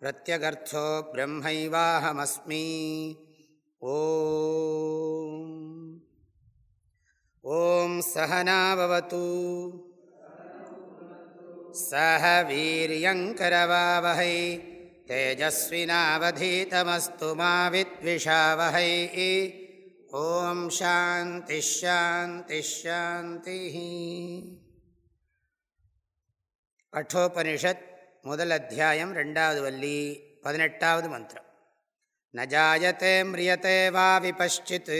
प्रत्यगर्थो ब्रह्मैवाहमस्मि ॐ सहनावतु सह वीर्यङ्करवावहै तेजस्विनावधीतमस्तु मा विद्विषावहै ॐ शान्तिश्शान्तिश्शान्तिः கட்டோபனிஷத் முதல் அத்தியாயம் ரெண்டாவது வள்ளி பதினெட்டாவது மந்திரம். நஜாயத்தே மிரியத்தே வா விபஷ்சித்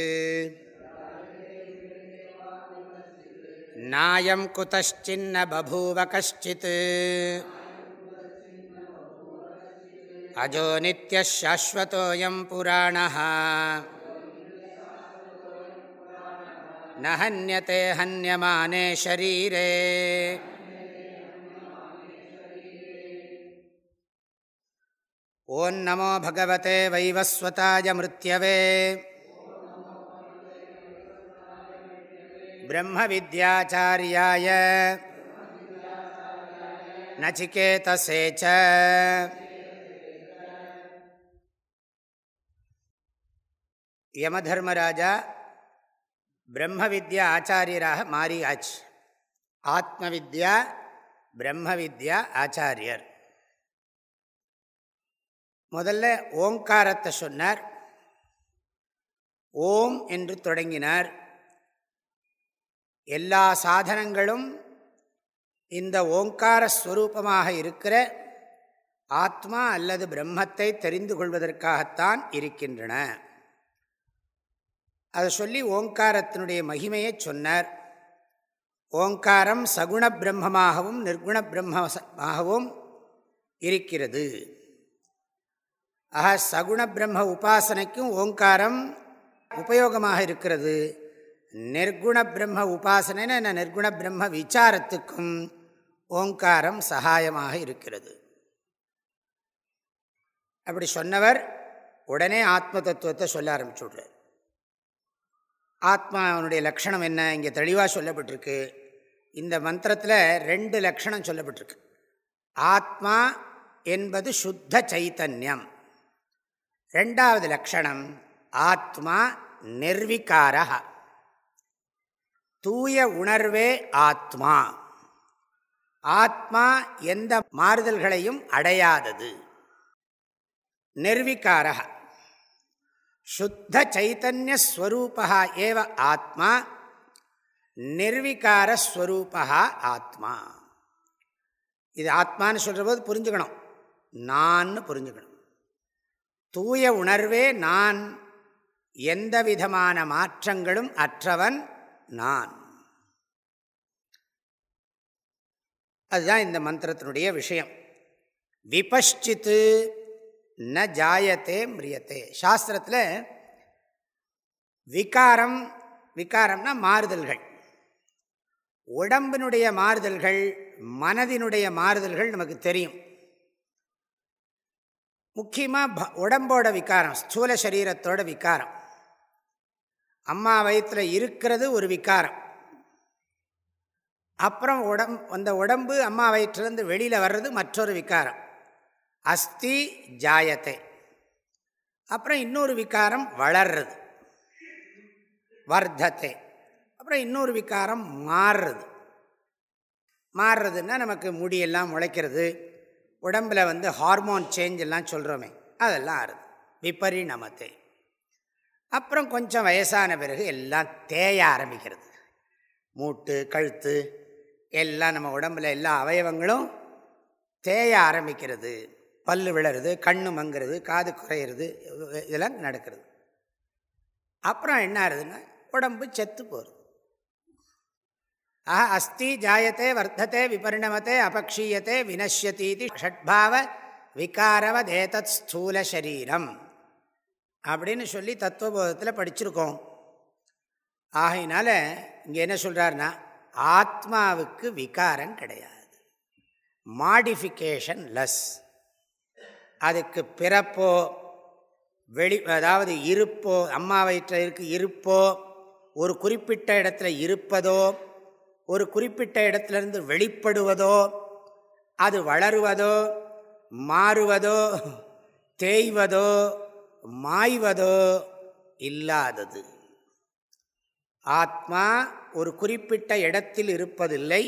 நாயம் குதச்சின்ன பபூவ கஷ்டித் அஜோ நித்யசாஸ்வதோயம் புராணா நஹன்யத்தை ஹன்யமானே शरीरे ஓம் நமோ பகவதே வைவஸ்வதாய மிருத்யவே பிரம்ம வித்யாச்சாரியாய நச்சிகேதசே ச யமதர்மராஜா பிரம்ம வித்யா ஆச்சாரியராக மாறியாச்சு ஆத்ம வித்யா பிரம்ம வித்யா ஆச்சாரியர் முதல்ல ஓங்காரத்தை சொன்னார். ஓம் என்று தொடங்கினார். எல்லா சாதனங்களும் இந்த ஓங்கார ஸ்வரூபமாக இருக்கிற ஆத்மா அல்லது பிரம்மத்தை தெரிந்து கொள்வதற்காகத்தான் இருக்கின்றன. அதை சொல்லி ஓங்காரத்தினுடைய மகிமையை சொன்னார். ஓங்காரம் சகுண பிரம்மமாகவும் நிர்குண பிரம்மமாகவும் இருக்கிறது. ஆக சகுண பிரம்ம உபாசனைக்கும் ஓங்காரம் உபயோகமாக இருக்கிறது. நிர்குண பிரம்ம உபாசனைன்னு என்ன? நிர்குண பிரம்ம விசாரத்துக்கும் ஓங்காரம் சகாயமாக இருக்கிறது. அப்படி சொன்னவர் உடனே ஆத்ம தத்துவத்தை சொல்ல ஆரம்பிச்சுடுறார். ஆத்மா அவனுடைய லக்ஷணம் என்ன? இங்கே தெளிவாக சொல்லப்பட்டிருக்கு. இந்த மந்திரத்தில் ரெண்டு லக்ஷணம் சொல்லப்பட்டிருக்கு. ஆத்மா என்பது சுத்த சைத்தன்யம். ரெண்டாவது லக்ஷணம் ஆத்மா நிர்விகாரா தூய உணர்வே ஆத்மா. ஆத்மா எந்த மாறுதல்களையும் அடையாதது. நிர்விகாரா சுத்த சைத்தன்யஸ்வரூபா ஏவ ஆத்மா நிர்விகாரஸ்வரூபா ஆத்மா. இது ஆத்மான்னு சொல்கிற போது புரிஞ்சுக்கணும். நான் புரிஞ்சுக்கணும். தூய உணர்வே நான் எந்த விதமான மாற்றங்களும் அற்றவன் நான். அதுதான் இந்த மந்திரத்தினுடைய விஷயம். விபஷ்சித்து ந ஜாயத்தே மிரியத்தே. சாஸ்திரத்தில் விகாரம் விகாரம்னா மாறுதல்கள். உடம்பினுடைய மாறுதல்கள் மனதினுடைய மாறுதல்கள் நமக்கு தெரியும். முக்கியமாக உடம்போட விகாரம் ஸ்தூல சரீரத்தோட விகாரம். அம்மா வயிற்றில் இருக்கிறது ஒரு விகாரம். அப்புறம் உடம் அந்த உடம்பு அம்மா வயிற்றுலேருந்து வெளியில் வர்றது மற்றொரு விகாரம். அஸ்தி ஜாயத்தை. அப்புறம் இன்னொரு விகாரம் வளர்றது. வர்த்தத்தை. அப்புறம் இன்னொரு விகாரம் மாறுறது. மாறுறதுன்னா நமக்கு முடியெல்லாம் முளைக்கிறது. உடம்பில் வந்து ஹார்மோன் சேஞ்ச் எல்லாம் சொல்கிறோமே அதெல்லாம் ஆறுது விபரிணமத்தை அப்புறம் கொஞ்சம் வயசான பிறகு எல்லாம் தேய ஆரம்பிக்கிறது. மூட்டு கழுத்து எல்லாம் நம்ம உடம்பில் எல்லா அவயவங்களும் தேய ஆரம்பிக்கிறது. பல்லு விழறது கண்ணு மங்குறது காது குறையிறது இதெல்லாம் நடக்கிறது. அப்புறம் என்ன ஆகுதுன்னா உடம்பு செத்து போகிறது ஆஹா அஸ்தி ஜாயத்தை வர்த்தத்தை விபரிணமத்தை அபக்ஷீயத்தை வினஷ்யத்தீதி ஷட்பாவ விகாரவதேதத் ஸ்தூல சரீரம் அப்படின்னு சொல்லி தத்துவபோதத்தில் படிச்சிருக்கோம். ஆகையினால இங்கே என்ன சொல்கிறாருன்னா ஆத்மாவுக்கு விகாரம் கிடையாது. மாடிஃபிகேஷன் லெஸ் அதுக்கு பிறப்போ வெளி அதாவது இருப்போ அம்மா இருக்கு இருப்போ ஒரு குறிப்பிட்ட இடத்துல இருப்பதோ ஒரு குறிப்பிட்ட இடத்துலேருந்து வெளிப்படுவதோ அது வளருவதோ மாறுவதோ தேய்வதோ மாய்வதோ இல்லாதது. ஆத்மா ஒரு குறிப்பிட்ட இடத்தில் இருப்பதில்லை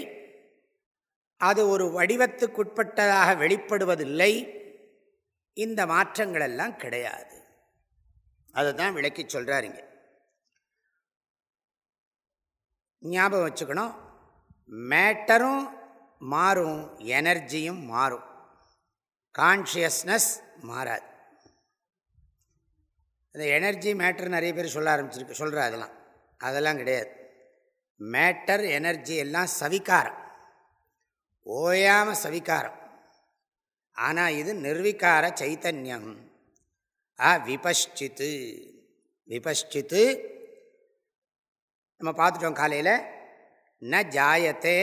அது ஒரு வடிவத்துக்குட்பட்டதாக வெளிப்படுவதில்லை இந்த மாற்றங்கள் எல்லாம் கிடையாது. அதை தான் விளக்கி சொல்கிறாருங்க ஞாபகம் வச்சுக்கணும் மேட்டரும் மாறும் எனர்ஜியும் மாறும். கான்ஷியஸ்னஸ் மாறாது. இந்த எனர்ஜி மேட்டர் நிறைய பேர் சொல்ல ஆரம்பிச்சிருக்கு சொல்கிற அதெல்லாம். அதெல்லாம் கிடையாது. மேட்டர் எனர்ஜி எல்லாம் சவிகாரம். ஓயாமல் சவிகாரம். ஆனால் இது நிர்விகார சைத்தன்யம். ஆ விபஷ்சித்து. விபஷ்சித்து நம்ம பார்த்துட்டோம் காலையில். ந ஜாயத்தே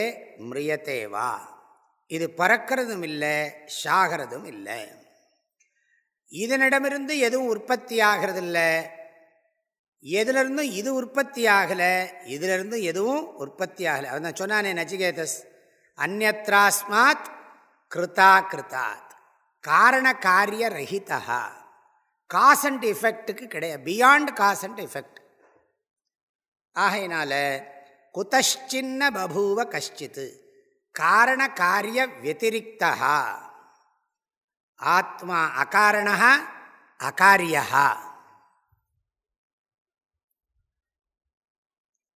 மிரியத்தேவா இது பறக்கிறதும் இல்லை சாகிறதும் இல்லை. இதனிடமிருந்து எதுவும் உற்பத்தி ஆகிறதில்ல. எதுலேருந்தும் இது உற்பத்தி ஆகலை இதிலிருந்து எதுவும் உற்பத்தி ஆகலை. அதான் சொன்னானே நச்சிகேதஸ் அந்நத்ராஸ்மாத் கிருதா கிருதாத் காரண காரிய ரஹிதா காஸ் அண்ட் எஃபெக்ட்டுக்கு கிடையாது பியாண்ட் காஸ் அண்ட் எஃபெக்ட் ஆகையினால குதஷ்சின்ன பபூவ கஷ்டித்து. காரண காரிய வத்திரிகா ஆத்மா அகாரணா அகாரியா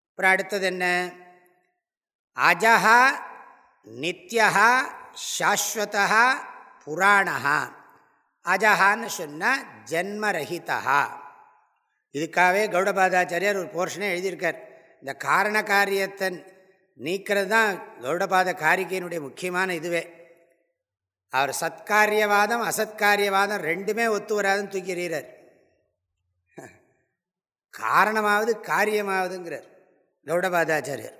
அப்புறம் அடுத்தது என்ன? அஜஹா நித்யா சாஸ்வதா புராணா அஜஹான்னு சொன்னால் ஜன்மரகிதா இதுக்காகவே கௌடபாதாச்சாரியார் ஒரு போர்ஷனே எழுதியிருக்கார். இந்த காரண காரியத்தை நீக்கிறது தான் கௌடபாத காரிக்கையினுடைய முக்கியமான இதுவே. அவர் சத்காரியவாதம் அசத்காரியவாதம் ரெண்டுமே ஒத்து வராதுன்னு தூக்கிறீரர் காரணமாவது காரியமாவதுங்கிறார் கௌடபாதாச்சாரியர்.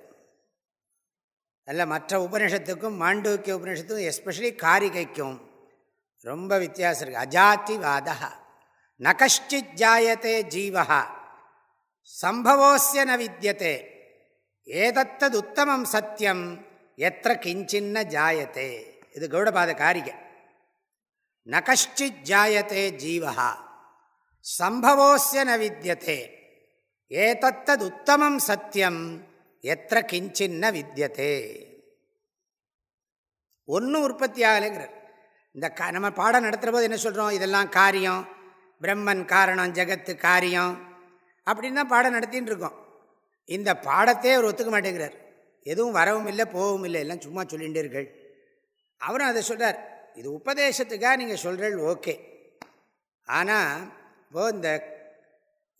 அல்ல மற்ற உபனிஷத்துக்கும் மாண்டூக்கிய உபநிஷத்துக்கும் எஸ்பெஷலி காரிகைக்கும் ரொம்ப வித்தியாசம் இருக்குது அஜாத்திவாதா நகஷ்டித் ஜாயத்தே ஜீவகா சம்பவோசிய ந வித்தியதே ஏதத்தது உத்தமம் சத்தியம் எத்த கிஞ்சின்ன ஜாயத்தே இது கௌடபாத காரிகை ந கஷ்டித் ஜாயத்தே ஜீவா சம்பவோசிய ந வித்தியதே ஏதத்தது உத்தமம் சத்தியம் எத்த கிஞ்சின்ன வித்தியதே ஒன்றும் உற்பத்தி ஆகலைங்கிறார். இந்த நம்ம பாடம் நடத்துகிற போது என்ன சொல்கிறோம் இதெல்லாம் காரியம். பிரம்மன் காரணம் ஜெகத்து காரியம். அப்படின்னு தான் பாடம் நடத்தின்னு இருக்கோம் இந்த பாடத்தையே அவர் ஒத்துக்க மாட்டேங்கிறார். எதுவும் வரவும் இல்லை போகவும் இல்லை எல்லாம் சும்மா சொல்லிகிட்டீர்கள் அவரும் அதை சொல்கிறார் இது உபதேசத்துக்காக நீங்கள் சொல்கிறீள் ஓகே. ஆனால் இப்போது இந்த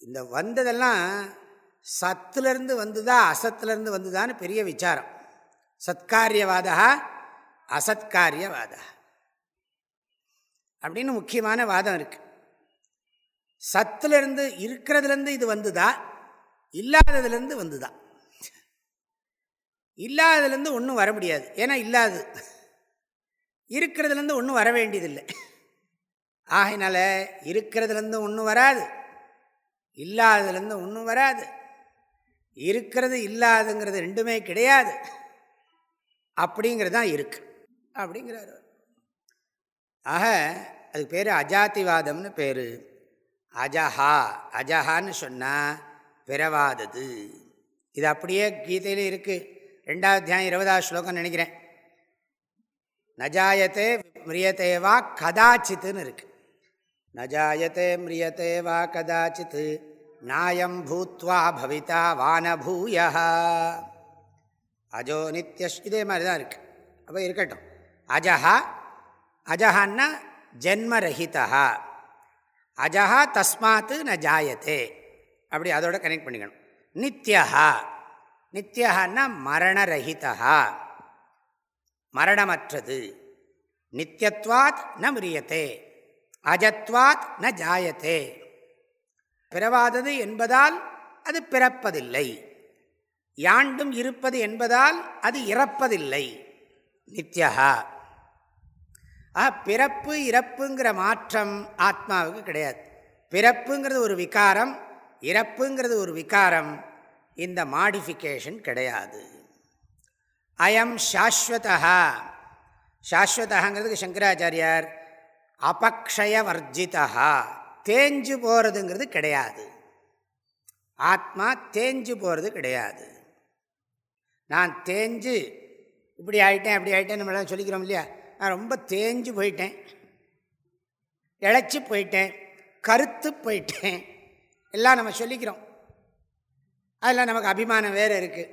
இந்த வந்ததெல்லாம் சத்துலேருந்து வந்துதா அசத்துலேருந்து வந்துதான்னு பெரிய விசாரம். சத்காரியவாதா அசத்காரியவாதா. அப்படின்னு முக்கியமான வாதம் இருக்குது சத்துலேருந்து இருக்கிறதுலேருந்து இது வந்துதா? இல்லாததுலேருந்து வந்துதா? இல்லாததுலேருந்து ஒன்றும் வர முடியாது. ஏன்னா இல்லாது. இருக்கிறதுலேருந்து ஒன்றும் வர வேண்டியதில்லை. ஆகையினால இருக்கிறதுலேருந்து ஒன்றும் வராது. இல்லாததுலேருந்து ஒன்றும் வராது. இருக்கிறது இல்லாதுங்கிறது ரெண்டுமே கிடையாது. அப்படிங்கிறது தான் இருக்கு. அப்படிங்கிறார் ஆக அதுக்கு பேர் அஜாத்திவாதம்னு பேர். அஜஹா அஜஹான்னு சொன்னால் பிறவாதது. இது அப்படியே கீதையில் இருக்குது ரெண்டாவது அத்தியாயம் இருபதாவது ஸ்லோகம் நினைக்கிறேன். நஜாயத்தே மிரியத்தேவா கதாச்சித்துன்னு இருக்கு. நஜாயத்தே மிரியத்தேவா கதாச்சித்து நாயம் பூத்வா பவிதா வானபூய அஜோ நித்ய இதே மாதிரி தான் இருக்கு. அப்போ இருக்கட்டும். அஜஹா அஜஹான்னா ஜென்மரஹிதா அஜஹா தஸ்மாத்து ந ஜாயத்தே அப்படி அதோட கனெக்ட் பண்ணிக்கணும். நித்யஹா. நித்யஹான்னா மரணரகிதா மரணமற்றது. நித்தியத்வாத் ந முரியத்தே அஜத்வாத் ந ஜாயத்தே பிறவாதது என்பதால் அது பிறப்பதில்லை. யாண்டும் இருப்பது என்பதால் அது இறப்பதில்லை. நித்யகா ஆ பிறப்பு இறப்புங்கிற மாற்றம் ஆத்மாவுக்கு கிடையாது. பிறப்புங்கிறது ஒரு விகாரம் இறப்புங்கிறது ஒரு விகாரம் இந்த மாடிஃபிகேஷன் கிடையாது. அயம் சாஸ்வதா சாஸ்வதங்கிறதுக்கு சங்கராச்சாரியார் அபக்ஷய வர்ஜிதா தேஞ்சு போகிறதுங்கிறது கிடையாது. ஆத்மா தேஞ்சு போகிறது கிடையாது. நான் தேஞ்சு இப்படி ஆகிட்டேன் அப்படி ஆகிட்டேன் நம்மளாம் சொல்லிக்கிறோம் இல்லையா? நான் ரொம்ப தேஞ்சு போயிட்டேன். இழைச்சி போயிட்டேன். கருத்து போயிட்டேன். எல்லாம் நம்ம சொல்லிக்கிறோம். அதில் நமக்கு அபிமானம் வேறு இருக்குது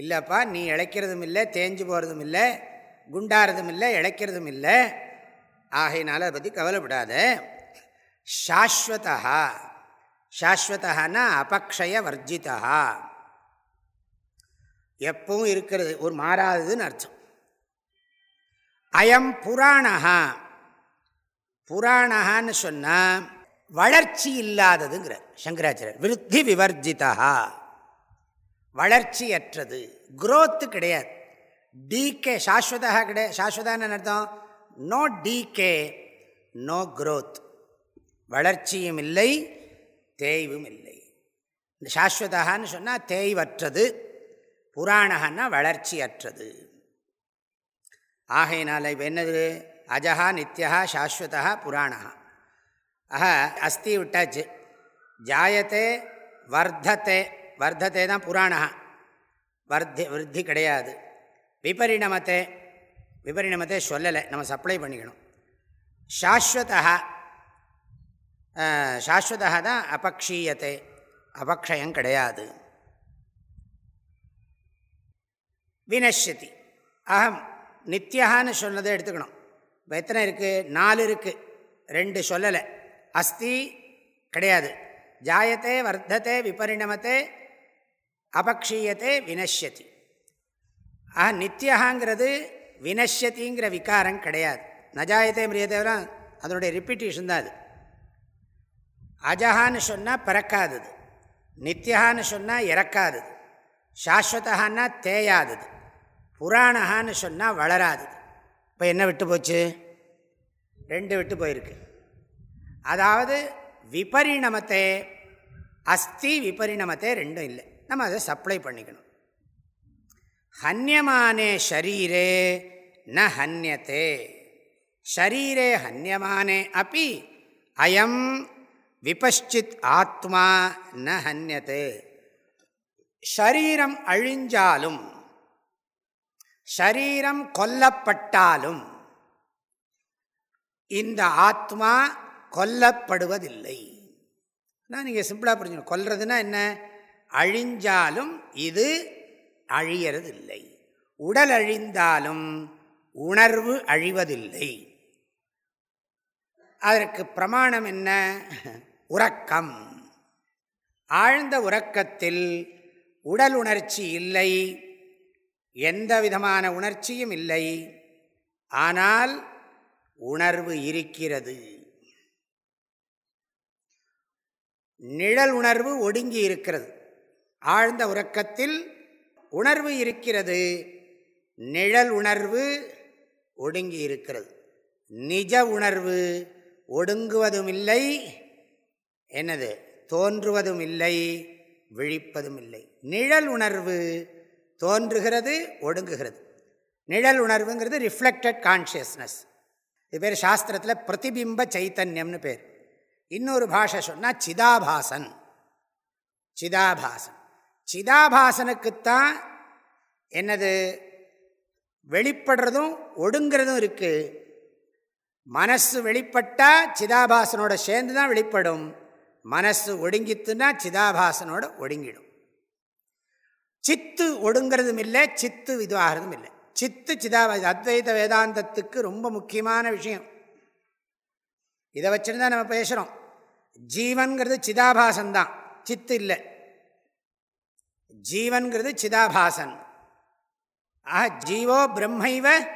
இல்லைப்பா நீ இழைக்கிறதும் இல்லை தேஞ்சு போகிறதும் இல்லை குண்டாகிறதும் இல்லை இழைக்கிறதும் இல்லை. ஆகையினால அதை பற்றி கவலைப்படாத. சாஸ்வதா சாஸ்வதான்னா அபக்ஷய வர்ஜிதா எப்பவும் இருக்கிறது ஒரு மாறாததுன்னு அர்த்தம். அயம் புராணா புராணான்னு சொன்னால் வளர்ச்சி இல்லாததுங்கிறார் சங்கராச்சாரியர். விருத்தி விவர்ஜிதா வளர்ச்சியற்றது. குரோத்து கிடையாது. டிகே சாஸ்வதாக கிடையாது சாஸ்வதான்னு அர்த்தம்? நோ டிகே நோ குரோத் வளர்ச்சியும் இல்லை தேய்வும் இல்லை. இந்த சாஸ்வதான்னு சொன்னால் தேய்வற்றது. புராணகன்னா வளர்ச்சியற்றது. ஆகையினால் இப்போ என்னது? அஜகா நித்யா சாஸ்வதா புராணா ஆஹா அஸ்தி விட்டாச்சு. ஜாயத்தே வர்த்தத்தை வர்த்தத்தை தான் புராணா வர்த்தி விருத்தி கிடையாது. விபரிணமத்தை விபரிணமத்தை சொல்லலை. நம்ம சப்ளை பண்ணிக்கணும். சாஸ்வதா சாஸ்வதா தான் அபக்ஷீயத்தை. அபக்ஷயம் கிடையாது. வினஷதி அகம் நித்யகான்னு சொன்னதை எடுத்துக்கணும். இப்போ எத்தனை இருக்குது நாலு இருக்குது ரெண்டு சொல்லலை. அஸ்தி கிடையாது. ஜாயத்தே வர்த்தத்தை விபரிணமத்தை அபக்ஷீயத்தை வினஷ்யதி. ஆஹா நித்தியகாங்கிறது வினஷ்யத்திங்கிற விகாரம் கிடையாது. நஜாயத்தை மிரியதேவெல்லாம் அதனுடைய ரிப்பீட்டேஷன் தான் அது. அஜஹான்னு சொன்னால் பிறக்காதது. நித்தியகான்னு சொன்னால் இறக்காதது. சாஸ்வதான்னா தேயாதது. புராணகான்னு சொன்னால் வளராது. இப்போ என்ன விட்டு போச்சு? ரெண்டு விட்டு போயிருக்கு. அதாவது விபரிணமத்தை அஸ்தி விபரிணமத்தை ரெண்டும் இல்லை. நம்ம அதை சப்ளை பண்ணிக்கணும். ஹன்யமானே ஷரீரே ந ஹன்யத்தே. ஷரீரே ஹன்யமானே அப்பி அயம் விபஷ்சித் ஆத்மா ந ஹன்யத்தே. ஷரீரம் அழிஞ்சாலும் ஷரீரம் கொல்லப்பட்டாலும் இந்த ஆத்மா கொல்லப்படுவதில்லை. நான் நீங்கள் சிம்பிளாக புரிஞ்சுக்கணும். கொல்றதுன்னா என்ன? அழிஞ்சாலும் இது அழியறதில்லை. உடல் அழிந்தாலும் உணர்வு அழிவதில்லை. அதற்கு பிரமாணம் என்ன? உறக்கம். ஆழ்ந்த உறக்கத்தில் உடல் உணர்ச்சி இல்லை. எந்த விதமான உணர்ச்சியும் இல்லை. ஆனால் உணர்வு இருக்கிறது. நிழல் உணர்வு ஒடுங்கி இருக்கிறது. ஆழ்ந்த உறக்கத்தில் உணர்வு இருக்கிறது. நிழல் உணர்வு ஒடுங்கி இருக்கிறது. நிஜ உணர்வு ஒடுங்குவதும் இல்லை. என்னது? தோன்றுவதும் இல்லை. விழிப்பதும் இல்லை. நிழல் உணர்வு தோன்றுகிறது ஒடுங்குகிறது. நிழல் உணர்வுங்கிறது ரிஃப்ளெக்டட் கான்ஷியஸ்னஸ் இது பேர் சாஸ்திரத்தில் பிரதிபிம்ப சைத்தன்யம்னு பேர். இன்னொரு பாஷை சொன்னால் சிதாபாசன். சிதாபாசன். சிதாபாசனுக்குத்தான் என்னது? வெளிப்படுறதும் ஒடுங்கிறதும் இருக்குது மனசு வெளிப்பட்டால் சிதாபாசனோட சேர்ந்து தான் வெளிப்படும். மனசு ஒடுங்கித்துன்னா சிதாபாசனோட ஒடுங்கிடும். சித்து ஒடுங்கிறதும் இல்லை சித்து இதுவாகிறதும் இல்லை. சித்து சிதாபாச அத்வைத வேதாந்தத்துக்கு ரொம்ப முக்கியமான விஷயம். இதை வச்சுருந்தா நம்ம பேசுகிறோம் ஜீவன்கிறது சிதாபாசன்தான் சித்து இல்லை. ஜீவன்கிறது சிதாபாசன். ஆஹா ஜீவோ பிரம்மைவ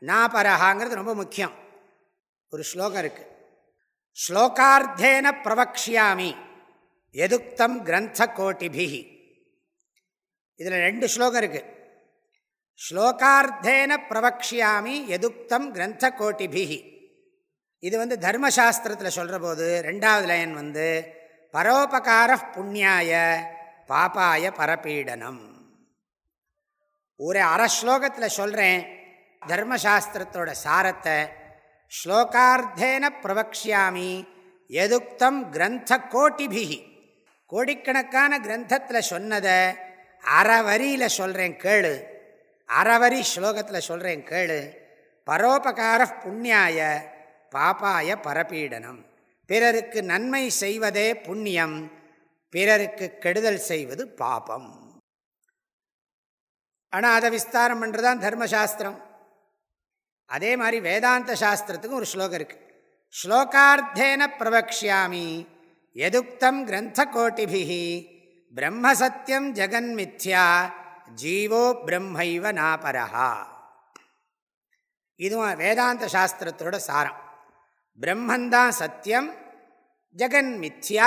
நாபரஹாங்கிறது ரொம்ப முக்கியம். ஒரு ஸ்லோகம் இருக்கு. ஸ்லோகார்த்தேன பிரவக்ஷியாமி எதுக்தம் கிரந்த கோட்டிபிகி இதில் ரெண்டு ஸ்லோகம் இருக்கு. ஸ்லோகார்த்தேன பிரவக்ஷியாமி எதுக்தம் கிரந்த கோட்டிபிகி இது வந்து தர்மசாஸ்திரத்தில் சொல்கிற போது ரெண்டாவது லைன் வந்து பரோபகார புண்ணியாய பாப்பாய பரப்பீடனம் ஒரு அரை ஸ்லோகத்தில் சொல்கிறேன் தர்மசாஸ்திரத்தோட சாரத்தை ஸ்லோகார்த்தேன பிரவக்ஷியாமி எதுக்தம் கிரந்த கோட்டிபிகி கோடிக்கணக்கான கிரந்தத்தில் சொன்னதை அறவரியில் சொல்கிறேன் கேளு. அறவரி ஸ்லோகத்தில் சொல்கிறேன் கேளு. பரோபகார புண்ணியாய பாப்பாய பரப்பீடனம் பிறருக்கு நன்மை செய்வதே புண்ணியம். பிறருக்கு கெடுதல் செய்வது பாபம். ஆனால் அதை விஸ்தாரம் பண்ணுறதான் தர்மசாஸ்திரம். அதே மாதிரி வேதாந்த சாஸ்திரத்துக்கும் ஒரு ஸ்லோகம் இருக்குது ஸ்லோகார்த்தேன பிரபக்ஷாமி எதுக்தம் கிரந்த கோட்டிபிகி பிரம்மசத்தியம் ஜெகன்மித்யா ஜீவோ பிரம்மைவ நாபரஹா. இதுவும் வேதாந்த சாஸ்திரத்தோட சாரம். பிரம்மந்தான் சத்தியம் ஜெகன் மித்யா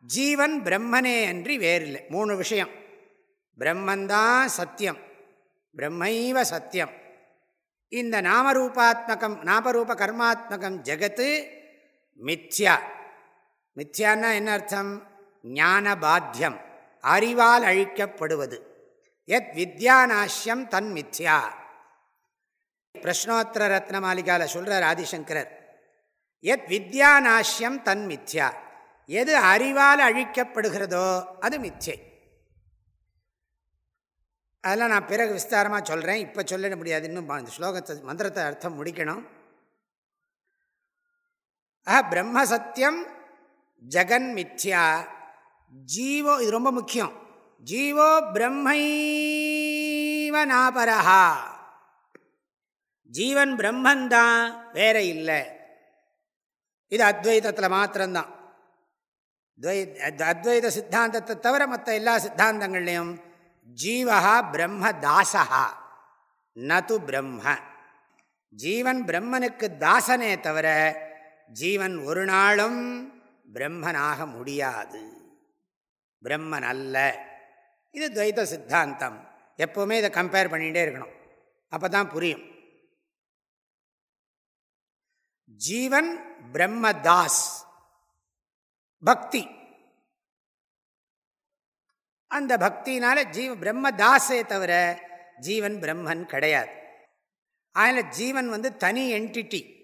ஜீவன் பிரம்மனே அன்றி வேறில்லை. மூணு விஷயம். பிரம்மந்தான் சத்தியம் பிரம்மைவ சத்தியம் இந்த நாமரூபாத்மகம் நாமரூப கர்மாத்மகம் ஜெகத்து மித்யா. மித்யான்னா என்ன அர்த்தம்? ஞான பாத்தியம் அறிவால் அழிக்கப்படுவது. எத் வித்யாநாஷ்யம் தன் மித்யா. பிரஷ்னோத்தர ரத்ன மாளிகாவில் சொல்கிறார் ஆதிசங்கரர். எத் வித்யாநாஷ்யம் தன் மித்யா. எது அறிவால் அழிக்கப்படுகிறதோ அது மித்யை. அதெல்லாம் நான் பிறகு விஸ்தாரமாக சொல்கிறேன் இப்போ சொல்லிட முடியாது. இன்னும் இந்த ஸ்லோகத்தை மந்திரத்தை அர்த்தம் முடிக்கணும். ஆஹ் பிரம்ம சத்தியம் ஜெகன் மித்யா. ஜீவோ இது ரொம்ப முக்கியம். ஜீவோ பிரம்மைவனாபரஹா. ஜீவன் பிரம்மந்தான் வேற இல்லை. இது அத்வைதத்தில் மாத்திரம்தான். துவை அத்வைத சித்தாந்தத்தை தவிர மற்ற எல்லா சித்தாந்தங்கள்லையும் ஜீவா பிரம்ம தாசகா நது பிரம்ம. ஜீவன் பிரம்மனுக்கு தாசனே தவிர ஜீவன் ஒரு நாளும் பிரம்மனாக முடியாது. பிரம்மன் அல்ல. இது துவைத சித்தாந்தம். எப்போவுமே இதை கம்பேர் பண்ணிகிட்டே இருக்கணும். அப்போ தான் புரியும். ஜீவன் பிரம்மதாஸ். பக்தி. அந்த பக்தினால ஜீவ பிரம்மதாஸே தவிர ஜீவன் பிரம்மன் கிடையாது. அதில் ஜீவன் வந்து தனி என்டிட்டி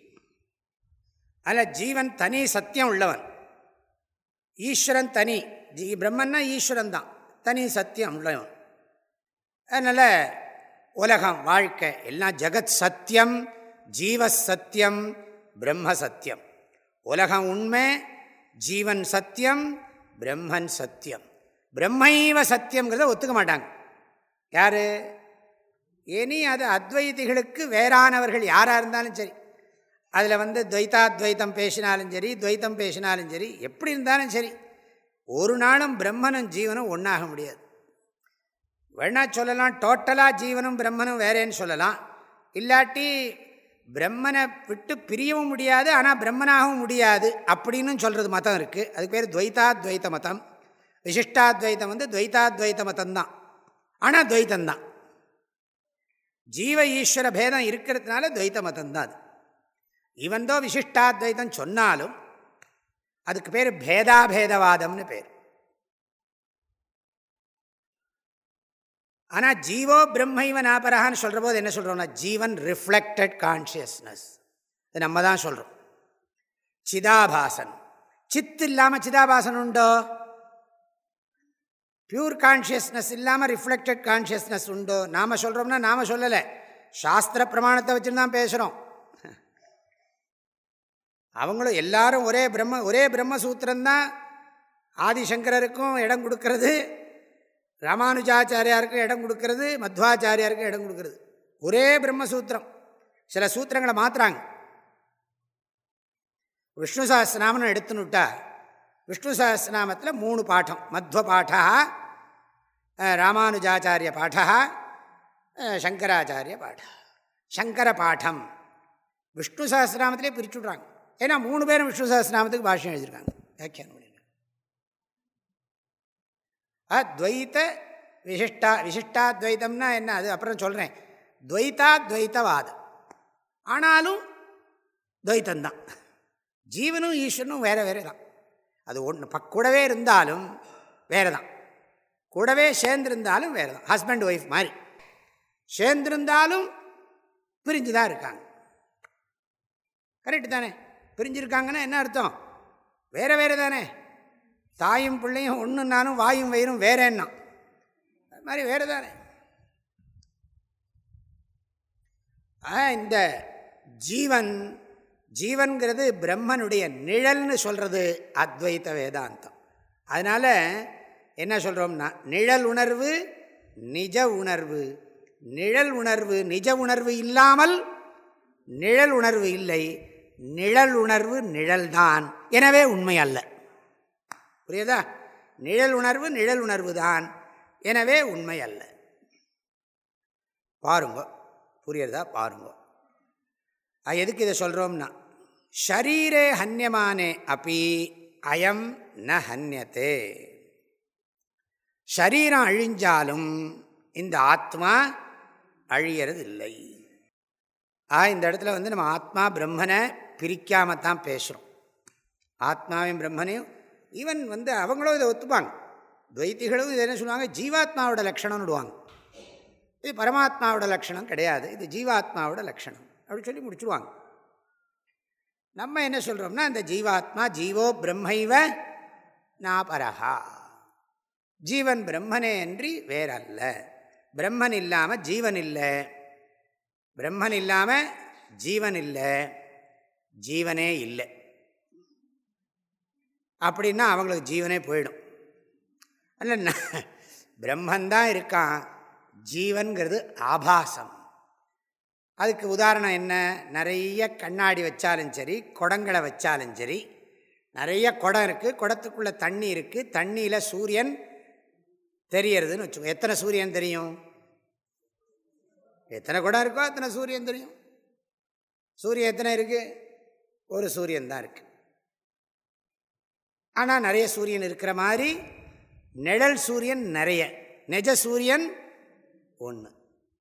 அதில் ஜீவன் தனி சத்தியம் உள்ளவன். ஈஸ்வரன் தனி. ஜீ பிரம்மன்னா ஈஸ்வரன் தான் தனி சத்தியம் உள்ளவன் அதனால் உலகம் வாழ்க்கை எல்லாம் ஜெகத் சத்தியம் ஜீவ சத்தியம் பிரம்ம சத்தியம். உலகம் உண்மை ஜீவன் சத்தியம் பிரம்மன் சத்தியம். பிரம்மைவ சத்தியங்கிறத ஒத்துக்க மாட்டாங்க. யார்? இனி அது அத்வைதிகளுக்கு வேறானவர்கள் யாராக இருந்தாலும் சரி. அதில் வந்து துவைத்தாத்வைத்தம் பேசினாலும் சரி துவைத்தம் பேசினாலும் சரி எப்படி இருந்தாலும் சரி. ஒரு நாளும் பிரம்மனும் ஜீவனும் ஒன்றாக முடியாது. வேணா சொல்லலாம் டோட்டலாக ஜீவனும் பிரம்மனும் வேறேன்னு சொல்லலாம். இல்லாட்டி பிரம்மனை விட்டு பிரியவும் முடியாது ஆனால் பிரம்மனாகவும் முடியாது அப்படின்னு சொல்கிறது மதம் இருக்குது அதுக்கு பேர் துவைத்தாத்வைத்த மதம். விசிஷ்டாத்வைத்தம் வந்து துவைத்தாத்வைத்த மதம்தான். ஆனால் துவைத்தந்தான் ஜீவ ஈஸ்வர பேதம் இருக்கிறதுனால துவைத்த மதம்தான் அது. இவந்தோ விசிஷ்டாத்வைத்தம் சொன்னாலும் அதுக்கு பேர் பேதாபேதவாதம்னு பேர். ஆனால் ஜீவோ பிரம்மைவ நாபரகான்னு சொல்கிற போது என்ன சொல்கிறோம்னா ஜீவன் ரிஃப்ளெக்டட் கான்ஷியஸ்னஸ் இது நம்ம தான் சொல்கிறோம் சிதாபாசன். சித்து இல்லாமல் சிதாபாசன் உண்டோ? பியூர் கான்ஷியஸ்னஸ் இல்லாமல் ரிஃப்ளெக்டட் கான்ஷியஸ்னஸ் உண்டோ? நாம் சொல்கிறோம்னா நாம் சொல்லலை. சாஸ்திர பிரமாணத்தை வச்சுன்னு தான் பேசுகிறோம் அவங்களும் எல்லாரும் ஒரே பிரம்ம ஒரே பிரம்மசூத்திரம்தான் ஆதிசங்கரருக்கும் இடம் கொடுக்கறது ராமானுஜாச்சாரியாருக்கும் இடம் கொடுக்கறது மத்வாச்சாரியாருக்கும் இடம் கொடுக்கறது. ஒரே பிரம்மசூத்திரம். சில சூத்திரங்களை மாற்றுறாங்க விஷ்ணு சஹஸ்ரநாமன் எடுத்துனுட்டா விஷ்ணு சஹஸ்ரநாமத்தில் மூணு பாட்டம். மத்வ பாட்டா ராமானுஜாச்சாரிய பாட்டா சங்கராச்சாரிய பாடம் சங்கர பாடம் விஷ்ணு சஹஸ்ரநாமத்திலே பிரிச்சுடுறாங்க ஏன்னா மூணு பேரும் விஷ்ணு சஹஸ்ரநாமத்துக்கு பாஷ்யம் எழுதியிருக்காங்க. வியாக்கியானம் துவைத்த விசிஷ்டா விசிஷ்டாத்வைத்தம்னா என்ன? அது அப்புறம் சொல்கிறேன் துவைத்தாத்வைத்தவாதம் ஆனாலும் துவைத்தந்தான். ஜீவனும் ஈஸ்வரனும் வேறு வேறு தான் அது ஒன்று ப கூடவே இருந்தாலும் வேறு தான் கூடவே சேர்ந்திருந்தாலும் வேறு தான் ஹஸ்பண்ட் ஒய்ஃப் மாதிரி. சேர்ந்திருந்தாலும் பிரிஞ்சு தான் இருக்காங்க. கரெக்டு தானே? பிரிஞ்சிருக்காங்கன்னா என்ன அர்த்தம்? வேறு வேறு தானே தாயும் பிள்ளையும் ஒன்று நானும் வாயும் வயிறும் வேறேன்னா. அது மாதிரி வேறு தானே இந்த ஜீவன் ஜீவன்கிறது பிரம்மனுடைய நிழல்னு சொல்கிறது அத்வைத்த வேதாந்தம். அதனால் என்ன சொல்கிறோம்னா நிழல் உணர்வு நிஜ உணர்வு. நிழல் உணர்வு நிஜ உணர்வு இல்லாமல் நிழல் உணர்வு இல்லை. நிழல் உணர்வு நிழல்தான். எனவே உண்மை அல்ல. புரியுதா? நிழல் உணர்வு நிழல் உணர்வு தான் எனவே உண்மை அல்ல. பாருங்க. புரியுறதா? பாருங்க. எதுக்கு இதை சொல்கிறோம்னா ஷரீரே ஹன்யமானே அப்பி அயம் ந ஹன்யத்தே. ஷரீரம் அழிஞ்சாலும் இந்த ஆத்மா அழியறது இல்லை ஆ இந்த இடத்துல வந்து நம்ம ஆத்மா பிரம்மனை பிரிக்காமத்தான் பேசுகிறோம் ஆத்மாவையும் பிரம்மனையும் ஈவன் வந்து அவங்களும் இதை ஒத்துப்பாங்க. துவைத்திகளும் இதை என்ன சொல்லுவாங்க? ஜீவாத்மாவோட லக்ஷணம்னு விடுவாங்க. இது பரமாத்மாவோட லக்ஷணம் கிடையாது. இது ஜீவாத்மாவோட லக்ஷணம் அப்படின்னு சொல்லி முடிச்சுடுவாங்க நம்ம என்ன சொல்கிறோம்னா இந்த ஜீவாத்மா ஜீவோ பிரம்மைவ நாபரஹா ஜீவன் பிரம்மனே அன்றி வேறல்ல. பிரம்மன் இல்லாமல் ஜீவன் இல்லை. பிரம்மன் இல்லாமல் ஜீவன் இல்லை. ஜீவனே இல்லை. அப்படின்னா அவங்களுக்கு ஜீவனே போயிடும். அல்ல பிரம்மந்தான் இருக்கான். ஜீவன்கிறது ஆபாசம். அதுக்கு உதாரணம் என்ன? நிறைய கண்ணாடி வச்சாலும் சரி குடங்களை வச்சாலும் சரி நிறைய குடம் இருக்குது குடத்துக்குள்ளே தண்ணி இருக்குது தண்ணியில் சூரியன் தெரியறதுன்னு வச்சுக்கோ. எத்தனை சூரியன் தெரியும்? எத்தனை குடம் இருக்கோ அத்தனை சூரியன் தெரியும். சூரியன் எத்தனை இருக்குது ஒரு சூரியன் தான் இருக்குது ஆனால் நிறைய சூரியன் இருக்கிற மாதிரி நிழல் சூரியன் நிறைய நெஜ சூரியன் ஒன்று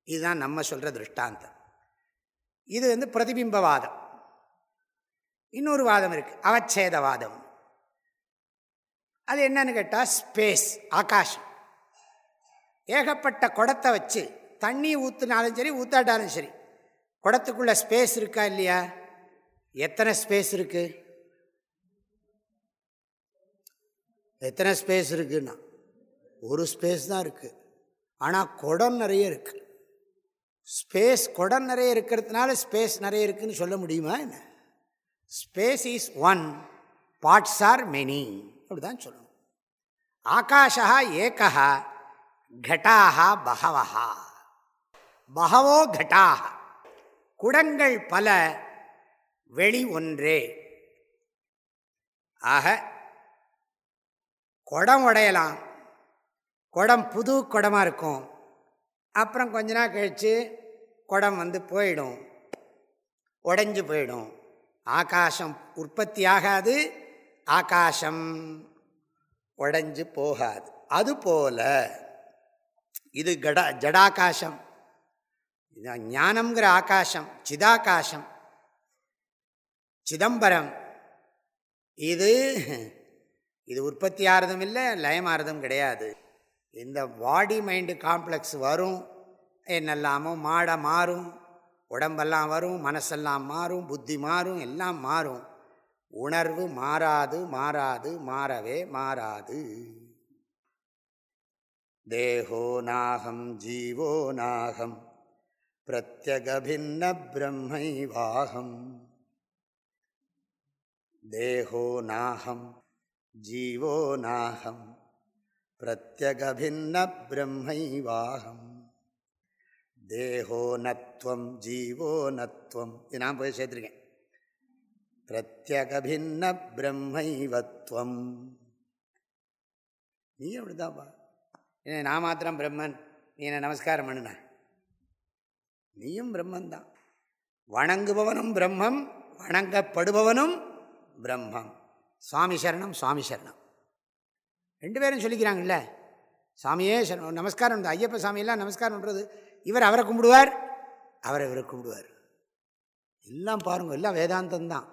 இதுதான் நம்ம சொல்கிற திருஷ்டாந்தம். இது வந்து பிரதிபிம்பவாதம். இன்னொரு வாதம் இருக்குது அவச்சேதவாதம். அது என்னன்னு கேட்டால் ஸ்பேஸ் ஆகாஷம் ஏகப்பட்ட குடத்தை வச்சு தண்ணி ஊற்றுனாலும் சரி ஊத்தாட்டாலும் சரி குடத்துக்குள்ளே ஸ்பேஸ் இருக்கா இல்லையா? எத்தனை ஸ்பேஸ் இருக்குது எத்தனை ஸ்பேஸ் இருக்குன்னா ஒரு ஸ்பேஸ் தான் இருக்குது ஆனால் குடம் நிறைய இருக்குது ஸ்பேஸ் குடம் நிறைய இருக்கிறதுனால ஸ்பேஸ் நிறைய இருக்குதுன்னு சொல்ல முடியுமா என்ன? Space is one parts are many அப்படிதான் சொல்லணும். ஆகாஷா ஏகா கட்டாக பகவஹா. பகவோ கட்டாக குடங்கள் பல வெளி ஒன்றே. ஆக குடம் உடையலாம். குடம் புது குடமாக இருக்கும். அப்புறம் கொஞ்ச நாள் கழித்து குடம் வந்து போயிடும். உடைஞ்சு போயிடும். ஆகாசம் உற்பத்தி ஆகாது. ஆகாசம் உடைஞ்சு போகாது. அதுபோல இது கடா ஜடாகாசம். ஞானம்ங்கிற ஆகாசம் சிதாகாசம். சிதம்பரம். இது இது உற்பத்தி ஆகிறதும் இல்லை லயமாகிறதும் கிடையாது. இந்த பாடி மைண்டு காம்ப்ளெக்ஸ் வரும் என்னெல்லாமோ மாட மாறும் உடம்பெல்லாம் வரும் மனசெல்லாம் மாறும் புத்தி மாறும் எல்லாம் மாறும். உணர்வு மாறாது மாறாது மாறவே மாறாது. தேகோ நாகம் ஜீவோ நாகம் பிரத்யகபின்ன பிரம்மைவாகம் தேகோ நாஹம் ஜீவோ நாகம் பிரத்யகபின்னப்ரம்மைவாகம் தேகோ நத்வம் ஜீவோ நத்வம் இது நான் போய் சேர்த்துருக்கேன். பிரத்யகபின்னப்ரம்மைவத்வம் நீ அப்படிதான்ப்பா. நான் மாத்திரம் பிரம்மன். நீ என்ன நமஸ்காரம் பண்ணுன. நீயும் பிரம்மன் தான் வணங்குபவனும் பிரம்மம் வணங்கப்படுபவனும் பிரம்மம். சுவாமி சரணம் சுவாமி சரணம். ரெண்டு பேரும் சொல்லிக்கிறாங்கல்ல சாமியே சரணம் நமஸ்காரம் இந்த ஐயப்ப சாமியெல்லாம் நமஸ்காரம் பண்ணுறது இவர் அவரை கும்பிடுவார் அவரை இவரை கும்பிடுவார். எல்லாம் பாருங்கள் எல்லாம் வேதாந்தம் தான்.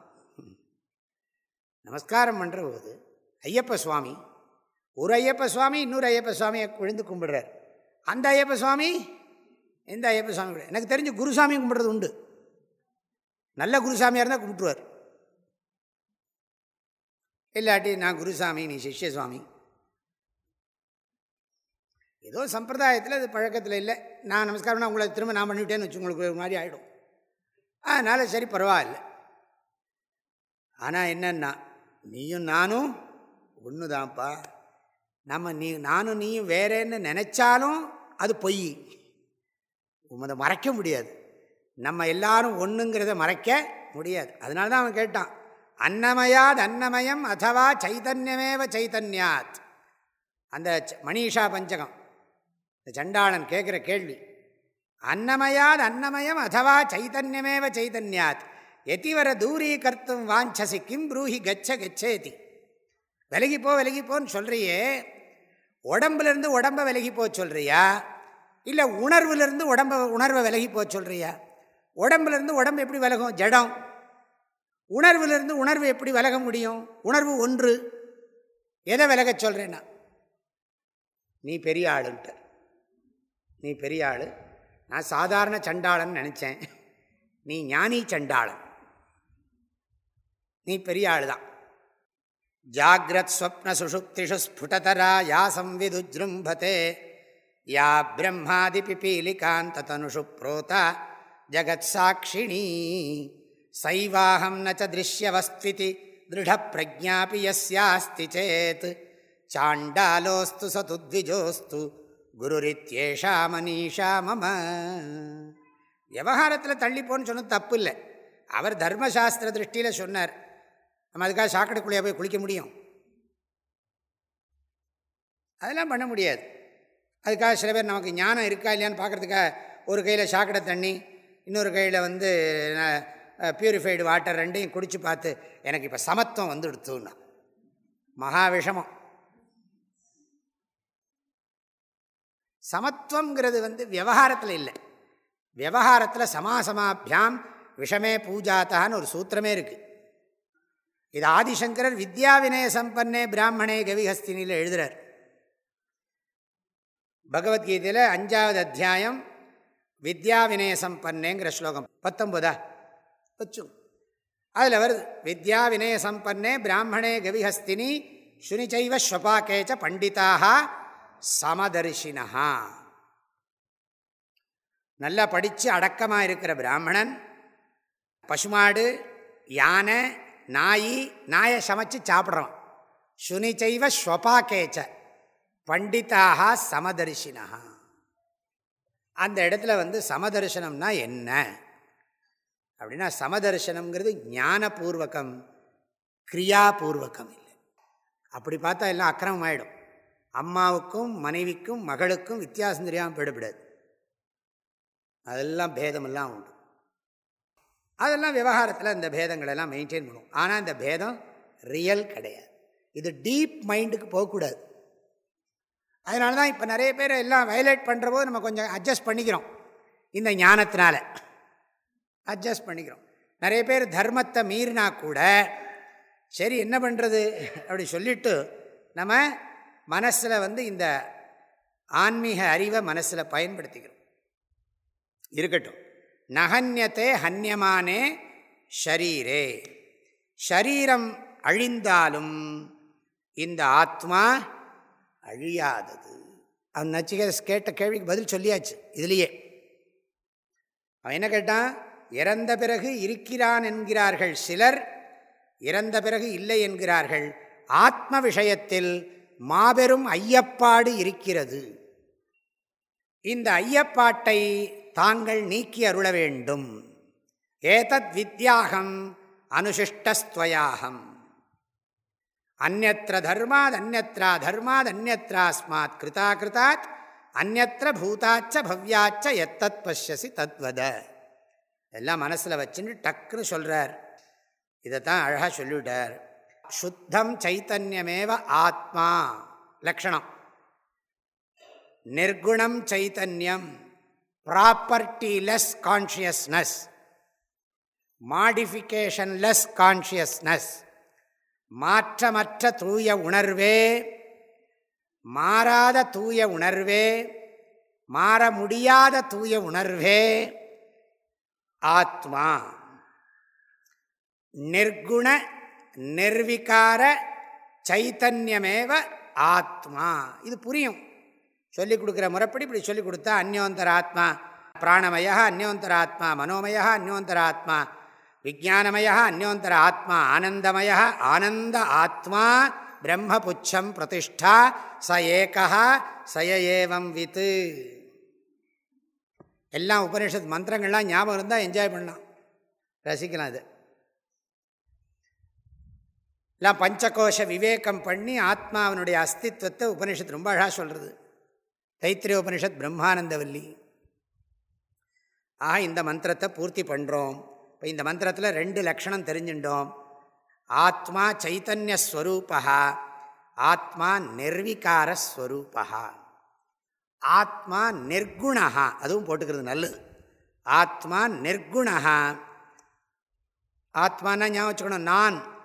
நமஸ்காரம் பண்ணுற போது ஐயப்ப சுவாமி ஒரு ஐயப்ப சுவாமி இன்னொரு ஐயப்ப சுவாமியை விழுந்து கும்பிடுறார். அந்த ஐயப்ப சுவாமி எந்த ஐயப்ப சுவாமி எனக்கு தெரிஞ்சு குருசாமி கும்பிட்றது உண்டு. நல்ல குருசாமியாக இருந்தால் கும்பிட்டுருவார். இல்லாட்டி நான் குருசாமி நீ சிஷ்ய சுவாமி ஏதோ சம்பிரதாயத்தில் அது பழக்கத்தில் இல்லை. நான் நமஸ்காரம் உங்களை திரும்ப நான் பண்ணிவிட்டேன்னு வச்சு உங்களுக்கு ஒரு மாதிரி ஆகிடும் அதனால் சரி பரவாயில்ல. ஆனால் என்னன்னா நீயும் நானும் ஒன்று தான்ப்பா நம்ம நீ நானும் நீயும் வேறேன்னு நினச்சாலும் அது பொய். அதை மறைக்க முடியாது. நம்ம எல்லாரும் ஒன்றுங்கிறத மறைக்க முடியாது. அதனால தான் அவன் கேட்டான் அன்னமயாத் அன்னமயம் அதுவா சைதன்யமேவ சைதன்யாத். அந்த மணிஷா பஞ்சகம். இந்த சண்டாளன் கேட்குற கேள்வி. அன்னமயாத் அன்னமயம் அதவா சைதன்யமேவ சைதன்யாத். எத்திவர தூரீகர்த்தும் வாஞ்சசி கிம் ப்ரூஹி கச்ச கச்சேதி. விலகிப்போ விலகிப்போன்னு சொல்கிறியே உடம்புலேருந்து உடம்பை விலகி போ சொல்கிறியா இல்லை உணர்வுலேருந்து உடம்பை உணர்வை விலகி போ சொல்கிறியா உடம்புலேருந்து உடம்பு எப்படி விலகும்? ஜடம். உணர்விலிருந்து உணர்வு எப்படி விலக முடியும்? உணர்வு ஒன்று. எதை விலக சொல்கிறேன்னா நீ பெரிய ஆளுன்ட்ட. நீ பெரிய ஆள். நான் சாதாரண சண்டாளன் நினச்சேன். நீ ஞானி சண்டாளன் நீ பெரிய ஆள் தான் ஜாகிரத் ஸ்வப்ன சுஷுப்திஷு ஸ்புடதரா யா சம்விதுஜ்ரும்பதே யா பிரம்மாதி பிபீலிகாந்த தனுஷு புரோதா. ஜகத் சாட்சிணி சைவாஹம் நச்ச திருஷ்யவஸ்திதி. திருடப்பிரஜாபி யஸ்யாஸ்தி சேத். சாண்டாலோஸ்து சதுத்விஜோஸ்து. குருரித்யேஷா மனிஷா மம. விவகாரத்தில் தள்ளிப்போன்னு சொன்னது தப்பு இல்லை அவர் தர்மசாஸ்திர திருஷ்டியில் சொன்னார். நம்ம அதுக்காக சாக்கடைக்குள்ளையாக போய் குளிக்க முடியும். அதெல்லாம் பண்ண முடியாது. அதுக்காக சில பேர் நமக்கு ஞானம் இருக்கா இல்லையான்னு பார்க்குறதுக்காக ஒரு கையில் சாக்கடை தண்ணி இன்னொரு கையில் வந்து பியூரிஃபைடு வாட்டர் ரெண்டையும் குடித்து பார்த்து எனக்கு இப்போ சமத்துவம் வந்து எடுத்துன்னா மகாவிஷமம் சமத்துவங்கிறது வந்து விவகாரத்தில் இல்லை. விவகாரத்தில் சமாசமாபியாம் விஷமே பூஜாத்தான்னு ஒரு சூத்திரமே இருக்குது இது ஆதிசங்கரர் வித்யா வினய சம்பன்னே பிராமணே கவிஹஸ்தினியில் எழுதுகிறார் பகவத்கீதையில் அஞ்சாவது அத்தியாயம் வித்யா வினய சம்பன்னேங்கிற ஸ்லோகம். பத்தொன்பதா? வச்சு அதில் வருது வித்யா வினய சம்பன்னே பிராமணே கவிஹஸ்தினி சுனிச்சைவ ஸ்வபாக்கேச்ச பண்டிதாக சமதர்ஷினா நல்லா படித்து அடக்கமாக இருக்கிற பிராமணன் பசுமாடு யானை நாய் நாயை சமைச்சு சாப்பிட்றோம் சுனிச்சைவ ஸ்வபாக்கேச்ச பண்டிதாக சமதர்ஷினா அந்த இடத்துல வந்து சமதர்சனம்னா என்ன? அப்படின்னா சமதர்சனம்ங்கிறது ஞானபூர்வகம் கிரியாபூர்வகம் இல்லை. அப்படி பார்த்தா எல்லாம் அக்கிரமம் ஆகிடும் அம்மாவுக்கும் மனைவிக்கும் மகளுக்கும் வித்தியாசம் தெரியாமல் போயிடப்படாது அதெல்லாம் பேதமெல்லாம் உண்டு. அதெல்லாம் விவகாரத்தில் இந்த பேதங்களெல்லாம் மெயின்டைன் பண்ணும். ஆனால் இந்த பேதம் ரியல் கிடையாது. இது டீப் மைண்டுக்கு போகக்கூடாது. அதனால தான் இப்போ நிறைய பேர் எல்லாம் வயலேட் பண்ணுற போது நம்ம கொஞ்சம் அட்ஜஸ்ட் பண்ணிக்கிறோம். இந்த ஞானத்தினால. அட்ஜஸ்ட் பண்ணிக்கிறோம். நிறைய பேர் தர்மத்தை மீறினா கூட சரி என்ன பண்ணுறது அப்படி சொல்லிவிட்டு நம்ம மனசில் வந்து இந்த ஆன்மீக அறிவை மனசில் பயன்படுத்திக்கிறோம். இருக்கட்டும். நகன்யத்தை ஹன்யமானே ஷரீரே. ஷரீரம் அழிந்தாலும் இந்த ஆத்மா அழியாதது. அவன் நச்சிக கேட்ட கேள்விக்கு பதில் சொல்லியாச்சு இதுலேயே. அவன் என்ன கேட்டான்? இறந்த பிறகு இருக்கிறான் என்கிறார்கள் சிலர் இறந்த பிறகு இல்லை என்கிறார்கள். ஆத்ம விஷயத்தில் மாபெரும் ஐயப்பாடு இருக்கிறது. இந்த ஐயப்பாட்டை தாங்கள் நீக்கி அருள வேண்டும். ஏதத் வித்யாகம் அனுசிஷ்டஸ்துவயாகம் அந்நத்திர தர்மாத் அந்நத்ரா தர்மாத் அந்நத்ராஸ்மாத் கிருதா கிருதாத் அந்நத்திர பூதாச்ச பவ்யாச்ச எத்தத் பசியசி தத்வத. எல்லாம் மனசில் வச்சுன்னு டக்குன்னு சொல்கிறார் இதை தான் அழகாக சொல்லிவிட்டார். சுத்தம் சைத்தன்யமேவ ஆத்மா லக்ஷணம். நிர்குணம் சைத்தன்யம் ப்ராப்பர்ட்டிலெஸ் கான்ஷியஸ்னஸ் மாடிஃபிகேஷன்லெஸ் கான்ஷியஸ்னஸ் மாற்றமற்ற தூய உணர்வே மாறாத தூய உணர்வே மாற முடியாத தூய உணர்வே ஆத்மா. நிர்குண நிர்விகார சைத்தன்யமேவ ஆத்மா. இது புரியும். சொல்லிக் கொடுக்குற முறைப்படி இப்படி சொல்லிக் கொடுத்தா அந்யோந்தராத்மா பிராணமய அந்யோந்தராத்மா மனோமய அந்யோந்தராத்மா விஜானமய அந்யோந்தர ஆத்மா ஆனந்தமய ஆனந்த ஆத்மா பிரம்மபுச்சம் பிரதிஷ்டா ச ஏகா சய ஏவம் வித்து எல்லாம் உபனிஷத் மந்திரங்கள்லாம் ஞாபகம் இருந்தால் என்ஜாய் பண்ணலாம். ரசிக்கலாம் இது. எல்லாம் பஞ்சகோஷ விவேகம் பண்ணி ஆத்மாவனுடைய அஸ்தித்வத்தை உபனிஷத் ரொம்ப அழகாக சொல்கிறது தைத்திரிய உபனிஷத் பிரம்மானந்தவல்லி. ஆக இந்த மந்திரத்தை பூர்த்தி பண்ணுறோம் இப்போ இந்த மந்திரத்தில் ரெண்டு லக்ஷணம் தெரிஞ்சுட்டோம் ஆத்மா சைத்தன்யஸ்வரூபா ஆத்மா நிர்விகாரஸ்வரூபா ஆத்மா நெர்குணஹா அதுவும் போட்டுக்கிறது நல்லது. ஆத்மா நெர்குணஹா ஆத்மானா ஞாபகம் வச்சுக்கணும் நான்.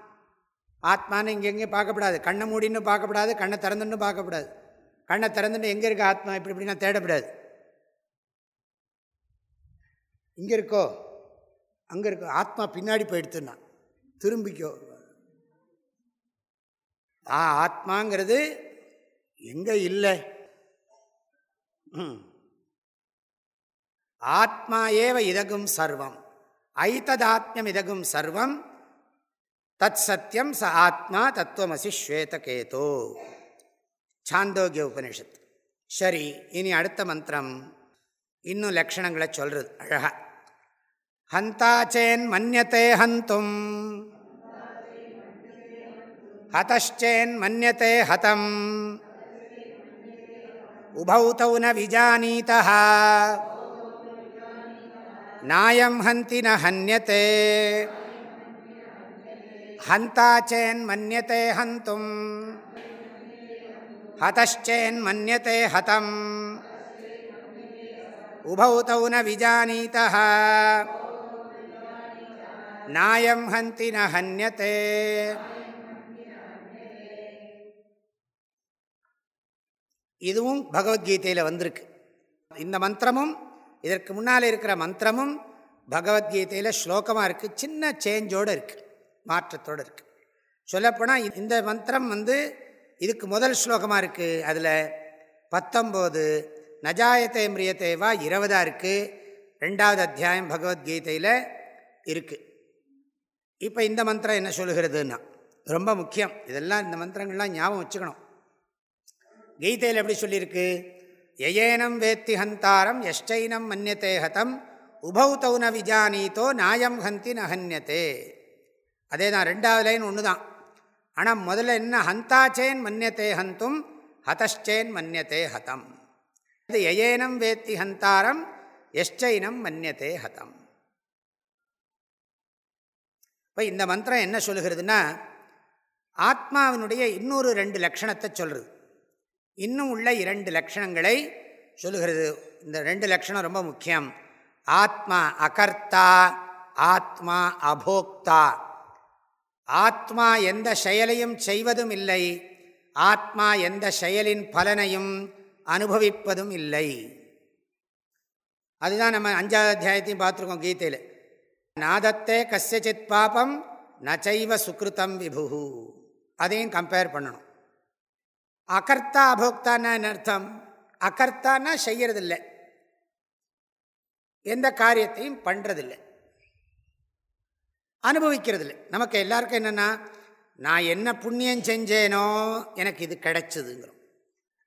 ஆத்மானு இங்கே எங்கேயும் பார்க்கப்படாது. கண்ணை மூடின்னு பார்க்கப்படாது கண்ணை திறந்துன்னு பார்க்கப்படாது. கண்ணை திறந்துட்டு எங்கே இருக்க ஆத்மா? இப்படி இப்படின்னா தேடப்படாது. இங்கே இருக்கோ? அங்கே இருக்கோ? ஆத்மா பின்னாடி போயிடுத்துன்னா திரும்பிக்கோ. ஆ ஆத்மாங்கிறது எங்கே இல்லை? ஆத்மா ஏவ இதகும் சர்வம். ஐத்ததாத்மியம் இதகும் சர்வம். தத் சத்தியம் ச ஆத்மா தத்துவமசி ஸ்வேதகேதோ சாந்தோக்கிய உபனிஷத் சரி இனி அடுத்த மந்திரம். இன்னும் லக்ஷணங்களை சொல்கிறது அழகா. ஹந்தாச்சேன் மன்யத்தை ஹந்தும். ஹதச்சேன் மன்யத்தை ஹதம். உபௌ தௌ ந விஜானீதः நாயம் ஹந்தி ந ஹன்யத்தே ஹந்தா சேன்மன்யத்தே ஹந்தும் ஹதச்சேன்மன்யத்தே ஹதம் உபௌ தௌ ந விஜானீதः நாயம் ஹந்தி ந ஹன்யத்தே இதுவும் பகவத்கீதையில் வந்திருக்கு. இந்த மந்திரமும் இதற்கு முன்னால் இருக்கிற மந்திரமும் பகவத்கீதையில் ஸ்லோகமாக இருக்குது சின்ன சேஞ்சோடு இருக்குது மாற்றத்தோடு இருக்குது சொல்லப்போனால் இந்த மந்திரம் வந்து இதுக்கு முதல் ஸ்லோகமாக இருக்குது அதில் பத்தொம்போது நஜாயத்தை மிரியத்தேவா இருபதாக இருக்குது ரெண்டாவது அத்தியாயம் பகவத்கீதையில் இருக்குது இப்போ இந்த மந்திரம் என்ன சொல்லுகிறதுன்னா ரொம்ப முக்கியம். இதெல்லாம் இந்த மந்திரங்கள்லாம் ஞாபகம் வச்சுக்கணும். கீதையில் எப்படி சொல்லியிருக்கு? எயேனம் வேத்தி ஹந்தாரம் எஷ்டைனம் மன்னியத்தே ஹதம் உபௌ தௌன விஜானீத்தோ நாயம் ஹந்தி நஹன்யத்தே அதே தான் ரெண்டாவது லைன் ஒன்று தான். ஆனால் முதல்ல என்ன? ஹந்தாச்சேன் மன்னியத்தே ஹந்தும் ஹதச்சேன் மன்னியத்தே ஹதம். இது எயேனம் வேத்தி ஹந்தாரம் எஷ்டைனம் மன்னியத்தே ஹதம். இப்போ இந்த மந்திரம் என்ன சொல்லுகிறதுனா ஆத்மாவினுடைய இன்னொரு ரெண்டு லக்ஷணத்தை சொல்கிறது இன்னும் உள்ள இரண்டு லக்ஷணங்களை சொல்லுகிறது. இந்த ரெண்டு லக்ஷணம் ரொம்ப முக்கியம். ஆத்மா அகர்த்தா ஆத்மா அபோக்தா. ஆத்மா எந்த செயலையும் செய்வதும் இல்லை. ஆத்மா எந்த செயலின் பலனையும் அனுபவிப்பதும் இல்லை. அதுதான் நம்ம அஞ்சாவது அத்தியாயத்தையும் பார்த்துருக்கோம் கீதையில். நாதத்தே கசியச்சித் பாபம் நச்சைவ சுக்ருதம் விபு அதையும் கம்பேர் பண்ணணும். அகர்த்தா அபோக்தான்னா அர்த்தம்? அகர்த்தான்னா செய்யறதில்லை. எந்த காரியத்தையும் பண்ணுறதில்லை அனுபவிக்கிறதில்லை. நமக்கு எல்லாருக்கும் என்னென்னா நான் என்ன புண்ணியம் செஞ்சேனோ எனக்கு இது கிடைச்சதுங்கிறோம்.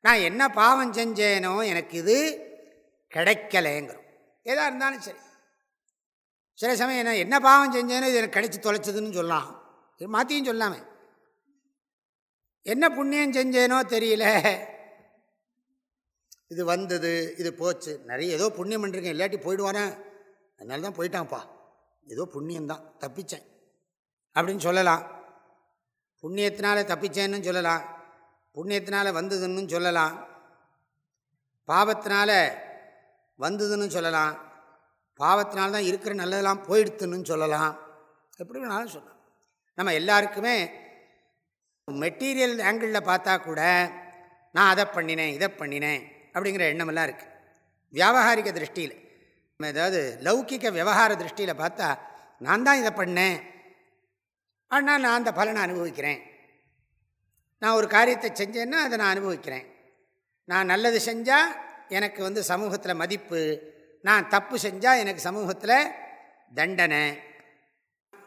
நான் என்ன பாவம் செஞ்சேனோ எனக்கு இது கிடைக்கலைங்கிறோம். எதாக இருந்தாலும் சரி. சில சமயம் என்ன என்ன பாவம் செஞ்சேனோ இது எனக்கு கிடைச்சி தொலைச்சதுன்னு சொல்லலாம். இது மாற்றியும் சொல்லாமே. என்ன புண்ணியம் செஞ்சேனோ தெரியல. இது வந்தது இது போச்சு. நிறைய ஏதோ புண்ணியம் பண்ணிருக்கேன் இல்லாட்டி போயிடுவானே. அதனால தான் போயிட்டான்ப்பா. ஏதோ புண்ணியம்தான் தப்பிச்சேன். அப்படின்னு சொல்லலாம். புண்ணியத்தினால தப்பிச்சேன்னு சொல்லலாம். புண்ணியத்தினால வந்ததுன்னு சொல்லலாம். பாவத்தினால வந்ததுன்னு சொல்லலாம். பாவத்தினால தான் இருக்கிற நல்லதெல்லாம் போயிடுத்துன்னு சொல்லலாம். எப்படி வேணாலும் சொல்லலாம். நம்ம எல்லாருக்குமே மெட்டீரியல் ஆங்கிளில் பார்த்தா கூட நான் அதை பண்ணினேன் இதை பண்ணினேன் அப்படிங்கிற எண்ணமெல்லாம் இருக்குது வியாபகாரிக திருஷ்டியில். அதாவது லௌகிக விவகார திருஷ்டியில் பார்த்தா நான் தான் இதை பண்ணேன். ஆனால் நான் அந்த பலனை அனுபவிக்கிறேன். நான் ஒரு காரியத்தை செஞ்சேன்னா அதை நான் அனுபவிக்கிறேன். நான் நல்லது செஞ்சால் எனக்கு வந்து சமூகத்தில் மதிப்பு. நான் தப்பு செஞ்சால் எனக்கு சமூகத்தில் தண்டனை.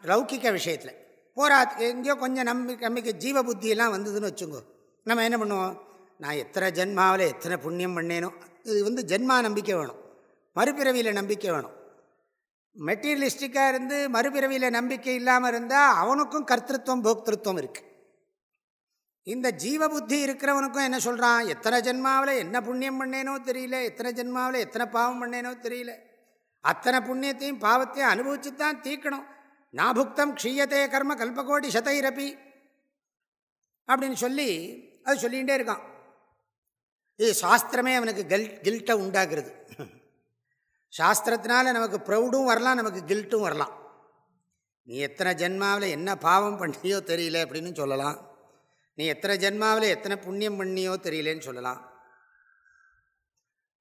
லௌகிக்க விஷயத்தில். போராத்துக்கு எங்கேயோ கொஞ்சம் நம்பிக்கை நம்பிக்கை ஜீவ புத்தியெல்லாம் வந்ததுன்னு வச்சுங்கோ. நம்ம என்ன பண்ணுவோம்? நான் எத்தனை ஜென்மாவில் எத்தனை புண்ணியம் பண்ணேனோ இது வந்து ஜென்மா நம்பிக்கை வேணும். மறுபிறவியில் நம்பிக்கை வேணும். மெட்டீரியலிஸ்டிக்காக இருந்து மறுபிறவியில் நம்பிக்கை இல்லாமல் இருந்தால் அவனுக்கும் கர்த்தத்துவம் போக்திருத்துவம் இருக்குது இந்த ஜீவ புத்தி இருக்கிறவனுக்கும் என்ன சொல்கிறான் எத்தனை ஜென்மாவில் என்ன புண்ணியம் பண்ணேனோ தெரியல எத்தனை ஜென்மாவில் எத்தனை பாவம் பண்ணேனோ தெரியல. அத்தனை புண்ணியத்தையும் பாவத்தையும் அனுபவிச்சு தான் தீக்கணும் நாபுக்தம் க்ஷீயத்தே கர்ம கல்பகோடி சதைரப்பி அப்படின்னு சொல்லி அது சொல்லிகிட்டே இருக்கான். இது சாஸ்திரமே அவனுக்கு கல் கில்ட்டை உண்டாக்குறது. சாஸ்திரத்தினால நமக்கு ப்ரௌடும் வரலாம் நமக்கு கில்ட்டும் வரலாம். நீ எத்தனை ஜென்மாவில் என்ன பாவம் பண்ணியோ தெரியல அப்படின்னு சொல்லலாம். நீ எத்தனை ஜென்மாவில் எத்தனை புண்ணியம் பண்ணியோ தெரியலேன்னு சொல்லலாம்.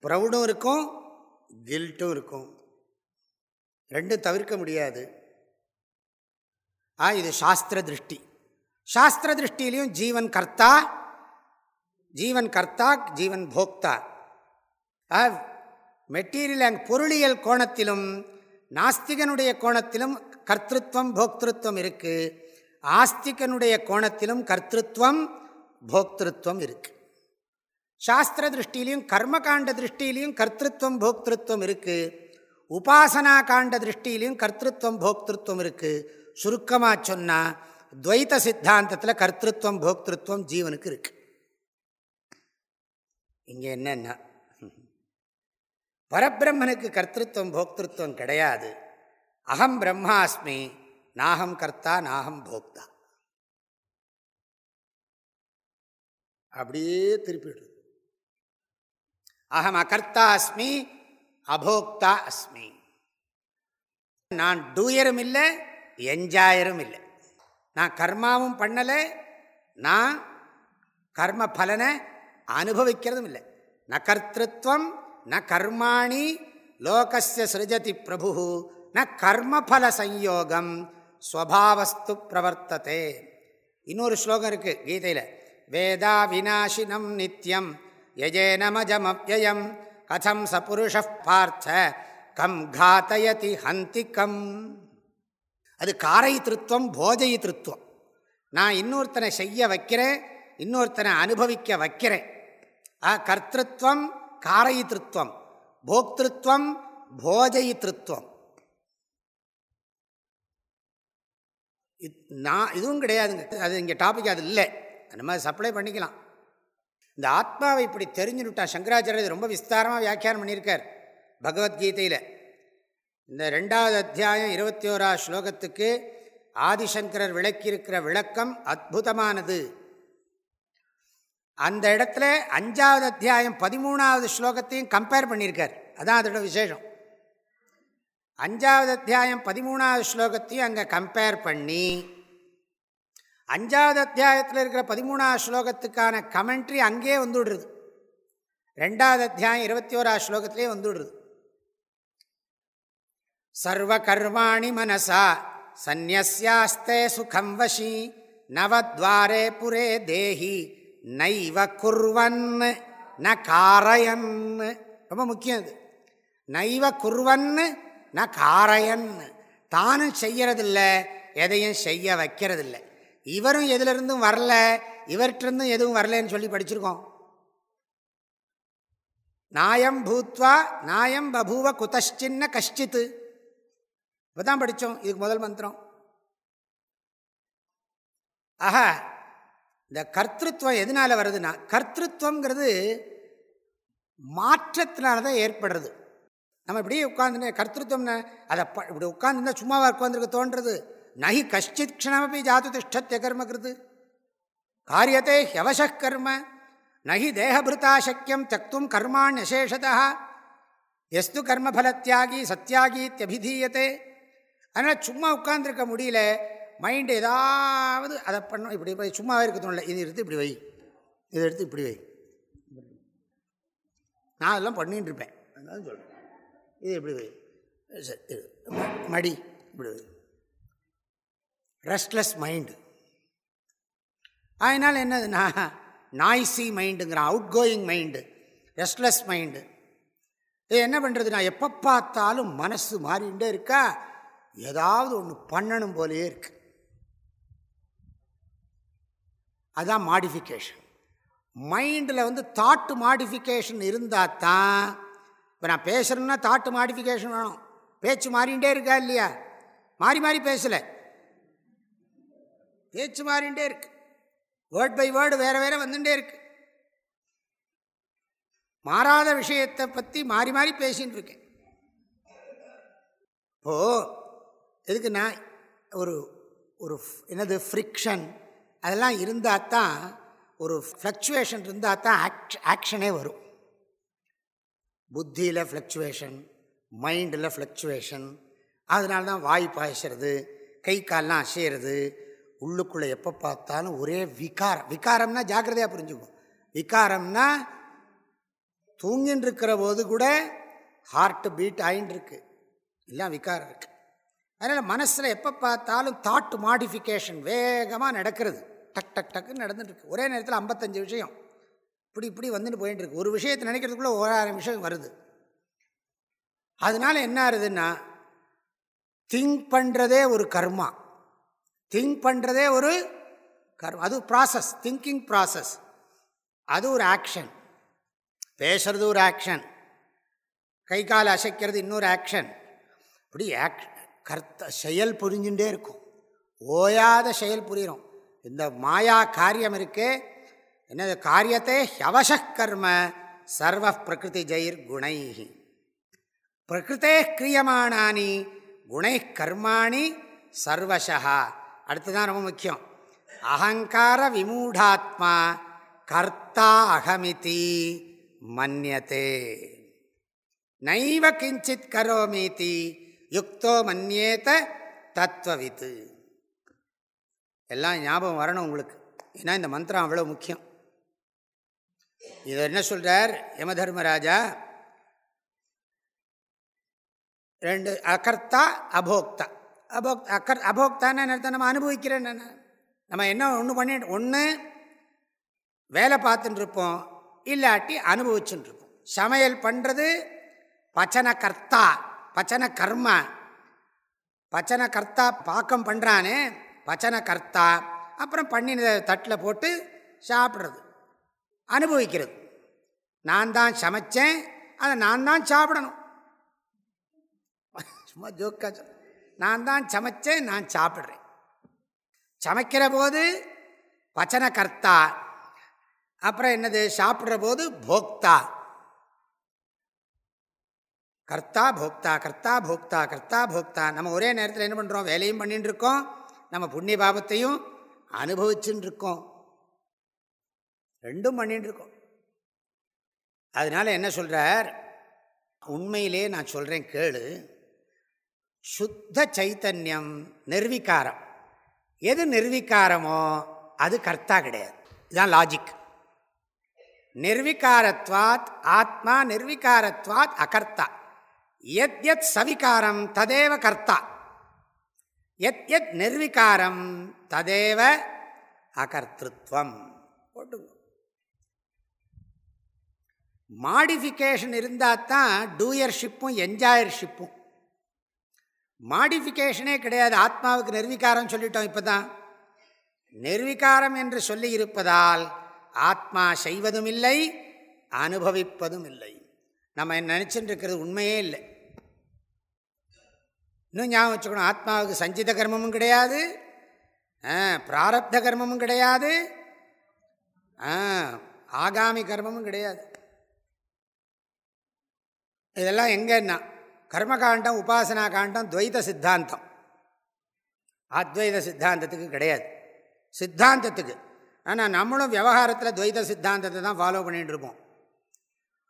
ப்ரௌடும் இருக்கும் கில்ட்டும் இருக்கும். ரெண்டும் தவிர்க்க முடியாது. ஆ இது சாஸ்திர திருஷ்டி சாஸ்திர திருஷ்டிலையும் ஜீவன் கர்த்தா ஜீவன் கர்த்தா ஜீவன் போக்தா. மெட்டீரியல் அண்ட் பொருளியல் கோணத்திலும் நாஸ்திகனுடைய கோணத்திலும் கர்த்தத்துவம் போக்திருத்துவம் இருக்குது ஆஸ்திகனுடைய கோணத்திலும் கர்த்தத்துவம் போக்திருத்துவம் இருக்குது சாஸ்திர திருஷ்டிலையும் கர்மகாண்ட திருஷ்டிலையும் கர்த்தத்துவம் போக்திருத்துவம் இருக்குது உபாசனா காண்ட திருஷ்டிலையும் கர்த்தத்துவம் போக்திருத்துவம் இருக்குது சுருக்கமாக சொன்னால் துவைத்த சித்தாந்தத்தில் கர்த்தத்துவம் போக்திருத்துவம் ஜீவனுக்கு இருக்கு. இங்கே என்னென்னா பரபிரம்மனுக்கு கர்த்தத்துவம் போக்திருத்துவம் கிடையாது. அகம் பிரம்மாஸ்மி நாகம் கர்த்தா நாகம் போக்தா. அப்படியே திருப்பிடுறது அகம் அகர்த்தா அஸ்மி அபோக்தா அஸ்மி. நான் டூயரும் இல்லை என்ஜாயரும் இல்லை. நான் கர்மாவும் பண்ணலை நான் கர்ம பலனை அனுபவிக்கிறதும் இல்லை. ந கர்த்தத்வம் ந கர்மாணி லோகஸ்ய சிருஜதி பிரபு ந கர்மபல சம்யோகம் ஸ்வபாவஸ்து பிரவர்த்ததே. இன்னொரு ஸ்லோகம் இருக்குது கீதையில். வேதா விநாசினம் நித்யம் யஜே யஜேனமஜமவ்யயம் கதம் சபுருஷ பார்த்த கம் காத்தயதி ஹந்தி கம் அது காரை திருத்துவம் போஜை திருத்துவம் நான் இன்னொருத்தனை செய்ய வைக்கிறேன் இன்னொருத்தனை அனுபவிக்க வைக்கிறேன். ஆ கர்த்தத்வம் காரயித்திருத்வம் போக்திருத்வம் இத் நான் இதுவும் கிடையாதுங்க. அது இங்கே டாபிக் அது இல்லை. அந்த மாதிரி சப்ளை பண்ணிக்கலாம். இந்த ஆத்மாவை இப்படி தெரிஞ்சுனுட்டா சங்கராச்சாரியர் ரொம்ப விஸ்தாரமாக வியாக்கியானம் பண்ணியிருக்கார் பகவத்கீதையில். இந்த ரெண்டாவது அத்தியாயம் இருபத்தி ஓரா ஸ்லோகத்துக்கு ஆதிசங்கரர் விளக்கியிருக்கிற விளக்கம் அற்புதமானது. அந்த இடத்துல அஞ்சாவது அத்தியாயம் பதிமூணாவது ஸ்லோகத்தையும் கம்பேர் பண்ணியிருக்கார். அதான் அதோட விசேஷம். அஞ்சாவது அத்தியாயம் பதிமூணாவது ஸ்லோகத்தையும் அங்கே கம்பேர் பண்ணி அஞ்சாவது அத்தியாயத்தில் இருக்கிற பதிமூணாவது ஸ்லோகத்துக்கான கமெண்ட்ரி அங்கேயே வந்துவிடுறது ரெண்டாவது அத்தியாயம் இருபத்தி ஓராவது ஸ்லோகத்திலே வந்துவிடுறது சர்வகர்மாணி மனசா சந்நியாஸ்தே சுகம் வசி நவத்வாரே புரே தேஹி நைவ குர்வன் ந காரயன். ரொம்ப முக்கியம் அது நைவ குர்வன் ந காரயன். தானும் செய்யறதில்ல எதையும் செய்ய வைக்கிறதில்ல. இவரும் எதுலேருந்தும் வரல இவர்கிட்டருந்தும் எதுவும் வரலன்னு சொல்லி படிச்சிருக்கோம். நாயம் பூத்வா நாயம் பபூவ குதஷ்சின்ன கஷ்டித்து. இப்போ தான் படித்தோம் இதுக்கு முதல் மந்திரம். ஆக இந்த கர்த்தத்துவம் எதனால் வருதுன்னா கர்த்தத்துவங்கிறது மாற்றத்தினால தான் ஏற்படுறது. நம்ம இப்படியே உட்காந்துன்னு கர்த்தத்துவம்னு அதை இப்படி உட்காந்துருந்தா சும்மாவாக உட்காந்துருக்க தோன்றது? நகி கஷ்டித் க்ஷணமபி ஜாது திஷ்டத்திய கர்மகிருது. காரியத்தை ஹவச கர்ம நகி தேகபிருத்தா சக்கியம் தக்தும் கர்மாண்யசேஷதா எஸ்து கர்மஃலத்தியாகி சத்தியாகித்யபிதீயத்தை அதனால் சும்மா உட்காந்துருக்க முடியல. மைண்டு ஏதாவது அதை பண்ணும். இப்படி போய் சும்மாவே இருக்க தோணல. இது எடுத்து இப்படி வை. இதை எடுத்து இப்படி வை. நான் அதெல்லாம் பண்ணிகிட்டு இருப்பேன். அதனால சொல்கிறேன் இது இப்படி வை. சரி மடி. இப்படி வை. ரெஸ்ட்லெஸ் மைண்டு அதனால் என்னதுன்னா நாய்ஸி மைண்டுங்கிறான் outgoing mind restless mind இது என்ன பண்ணுறது நான் எப்போ பார்த்தாலும் மனசு மாறிண்டே இருக்கா? ஏதாவது ஒன்று பண்ணணும் போலேயே இருக்கு. அதுதான் மாடிஃபிகேஷன் மைண்டில் வந்து தாட்டு மாடிஃபிகேஷன் இருந்தால் தான் இப்போ நான் பேசுகிறேன்னா தாட்டு மாடிஃபிகேஷன் வேணும். பேச்சு மாறிண்டே இருக்கா இல்லையா? மாறி மாறி பேசலை. பேச்சு மாறிண்டே இருக்கு. வேர்ட் பை வேர்டு வேறு வேறு வந்துட்டே இருக்கு. மாறாத விஷயத்தை பற்றி மாறி மாறி பேசின்னு இருக்கேன் இப்போது எதுக்குன்னா ஒரு ஒரு என்னது ஃப்ரிக்ஷன் அதெல்லாம் இருந்தால் தான் ஒரு ஃப்ளக்சுவேஷன் இருந்தால் தான் ஆக்ஷ் ஆக்ஷனே வரும். புத்தியில் ஃப்ளக்சுவேஷன் மைண்டில் ஃப்ளக்சுவேஷன் அதனால தான் வாய் பாய்ச்சிறது கை கால்லாம் அசையிறது உள்ளுக்குள்ளே எப்போ பார்த்தாலும் ஒரே விகாரம். விகாரம்னா ஜாக்கிரதையாக புரிஞ்சுக்கும் விகாரம்னா தூங்கின்னு இருக்கிற போது கூட ஹார்ட் பீட் ஆகின்னு இருக்கு எல்லாம் விகாரம் இருக்குது அதனால் மனசில் எப்போ பார்த்தாலும் தாட் மாடிஃபிகேஷன் வேகமாக நடக்கிறது. டக் டக் டக்குன்னு நடந்துட்டுருக்கு ஒரே நேரத்தில் ஐம்பத்தஞ்சு விஷயம். இப்படி இப்படி வந்துட்டு போயிட்டு இருக்கு. ஒரு விஷயத்தை நினைக்கிறதுக்குள்ளே ஓராயிரம் விஷயம் வருது. அதனால் என்ன ஆகுதுன்னா திங்க் பண்ணுறதே ஒரு கர்மா. திங்க் பண்ணுறதே ஒரு கர்மா அது ப்ராசஸ் திங்கிங் ப்ராசஸ் அது ஒரு ஆக்ஷன் பேசுறது ஒரு ஆக்ஷன் கை கால் அசைக்கிறது இன்னொரு ஆக்ஷன் இப்படி ஆக் கர்த்த செயல் புரிஞ்சுட்டே இருக்கும். ஓயாத செயல் புரியும் இந்த மாயா காரியம் இருக்கே என்னது காரியத்தை ஹவச கர்ம சர்வ பிரகிருதி ஜெயிர் குணை பிரகிருத்தே கிரியமானானி குணை கர்மாணி சர்வசா அடுத்துதான் ரொம்ப முக்கியம். அகங்கார விமூடாத்மா கர்த்தா அகமிதி மன்னியத்தே நைவ கிஞ்சித் கரோமீதி யுக்தோ மன்யேத தத்துவவித்து எல்லாம் ஞாபகம் வரணும் உங்களுக்கு. ஏன்னா இந்த மந்திரம் அவ்வளோ முக்கியம். இது என்ன சொல்கிறார் யமதர்மராஜா ரெண்டு அகர்த்தா அபோக்தா. அபோக் அக்கர் அபோக்தான்னு என்ன நம்ம அனுபவிக்கிறேன் நம்ம என்ன ஒன்று பண்ணிட்டு ஒன்று வேலை பார்த்துட்டு இருப்போம் இல்லாட்டி அனுபவிச்சுட்டு இருப்போம் சமையல் பண்ணுறது பச்சன கர்த்தா பச்சன கர்ம. பச்சன கர்த்தா பாக்கம் பண்ணுறானே பச்சன கர்த்தா. அப்புறம் பண்ணின தட்டில் போட்டு சாப்பிட்றது. அனுபவிக்கிறது. நான் தான் சமைச்சேன் அதை நான் தான் சாப்பிடணும். சும்மா ஜோக்கா நான் தான் சமைச்சேன் நான் சாப்பிட்றேன். சமைக்கிற போது பச்சன கர்த்தா. அப்புறம் என்னது? சாப்பிட்ற போது போக்தா. கர்த்தா போக்தா கர்த்தா போக்தா கர்த்தா போக்தா. நம்ம ஒரே நேரத்தில் என்ன பண்ணுறோம் வேலையும் பண்ணிட்டு இருக்கோம் நம்ம புண்ணிய பாபத்தையும் அனுபவிச்சுன்னு இருக்கோம் ரெண்டும் பண்ணிட்டு இருக்கோம் அதனால் என்ன சொல்கிறார் உண்மையிலே நான் சொல்கிறேன் கேளு. சுத்த சைத்தன்யம் நிர்வீகாரம். எது நிர்வீகாரமோ அது கர்த்தா கிடையாது. இதுதான் லாஜிக் நிர்வீகாரத்வாத் ஆத்மா நிர்வீகாரத்வாத் அகர்த்தா. எத் எத் சவிகாரம் ததேவ கர்த்தா எத் எத் நிர்விகாரம் ததேவ அகர்த்திருவம் போட்டுங்க மாடிஃபிகேஷன் இருந்தால் தான் டூயர்ஷிப்பும் என்ஜாயர்ஷிப்பும் மாடிஃபிகேஷனே கிடையாது. ஆத்மாவுக்கு நிர்வீகாரம் சொல்லிட்டோம் இப்போ தான் என்று சொல்லி இருப்பதால் ஆத்மா செய்வதும் இல்லை அனுபவிப்பதும் இல்லை நம்ம நினச்சிட்டு இருக்கிறது உண்மையே இல்லை. இன்னும் ஞாபகம் வச்சுக்கணும் ஆத்மாவுக்கு சஞ்சித கர்மமும் கிடையாது பிராரப்த கர்மமும் கிடையாது ஆகாமி கர்மமும் கிடையாது. இதெல்லாம் எங்கன்னா கர்மகாண்டம் உபாசனா காண்டம் துவைத சித்தாந்தம். அத்வைத சித்தாந்தத்துக்கு கிடையாது. சித்தாந்தத்துக்கு. ஆனால் நம்மளும் விவகாரத்தில் துவைத சித்தாந்தத்தை தான் ஃபாலோ பண்ணிகிட்டு இருப்போம்.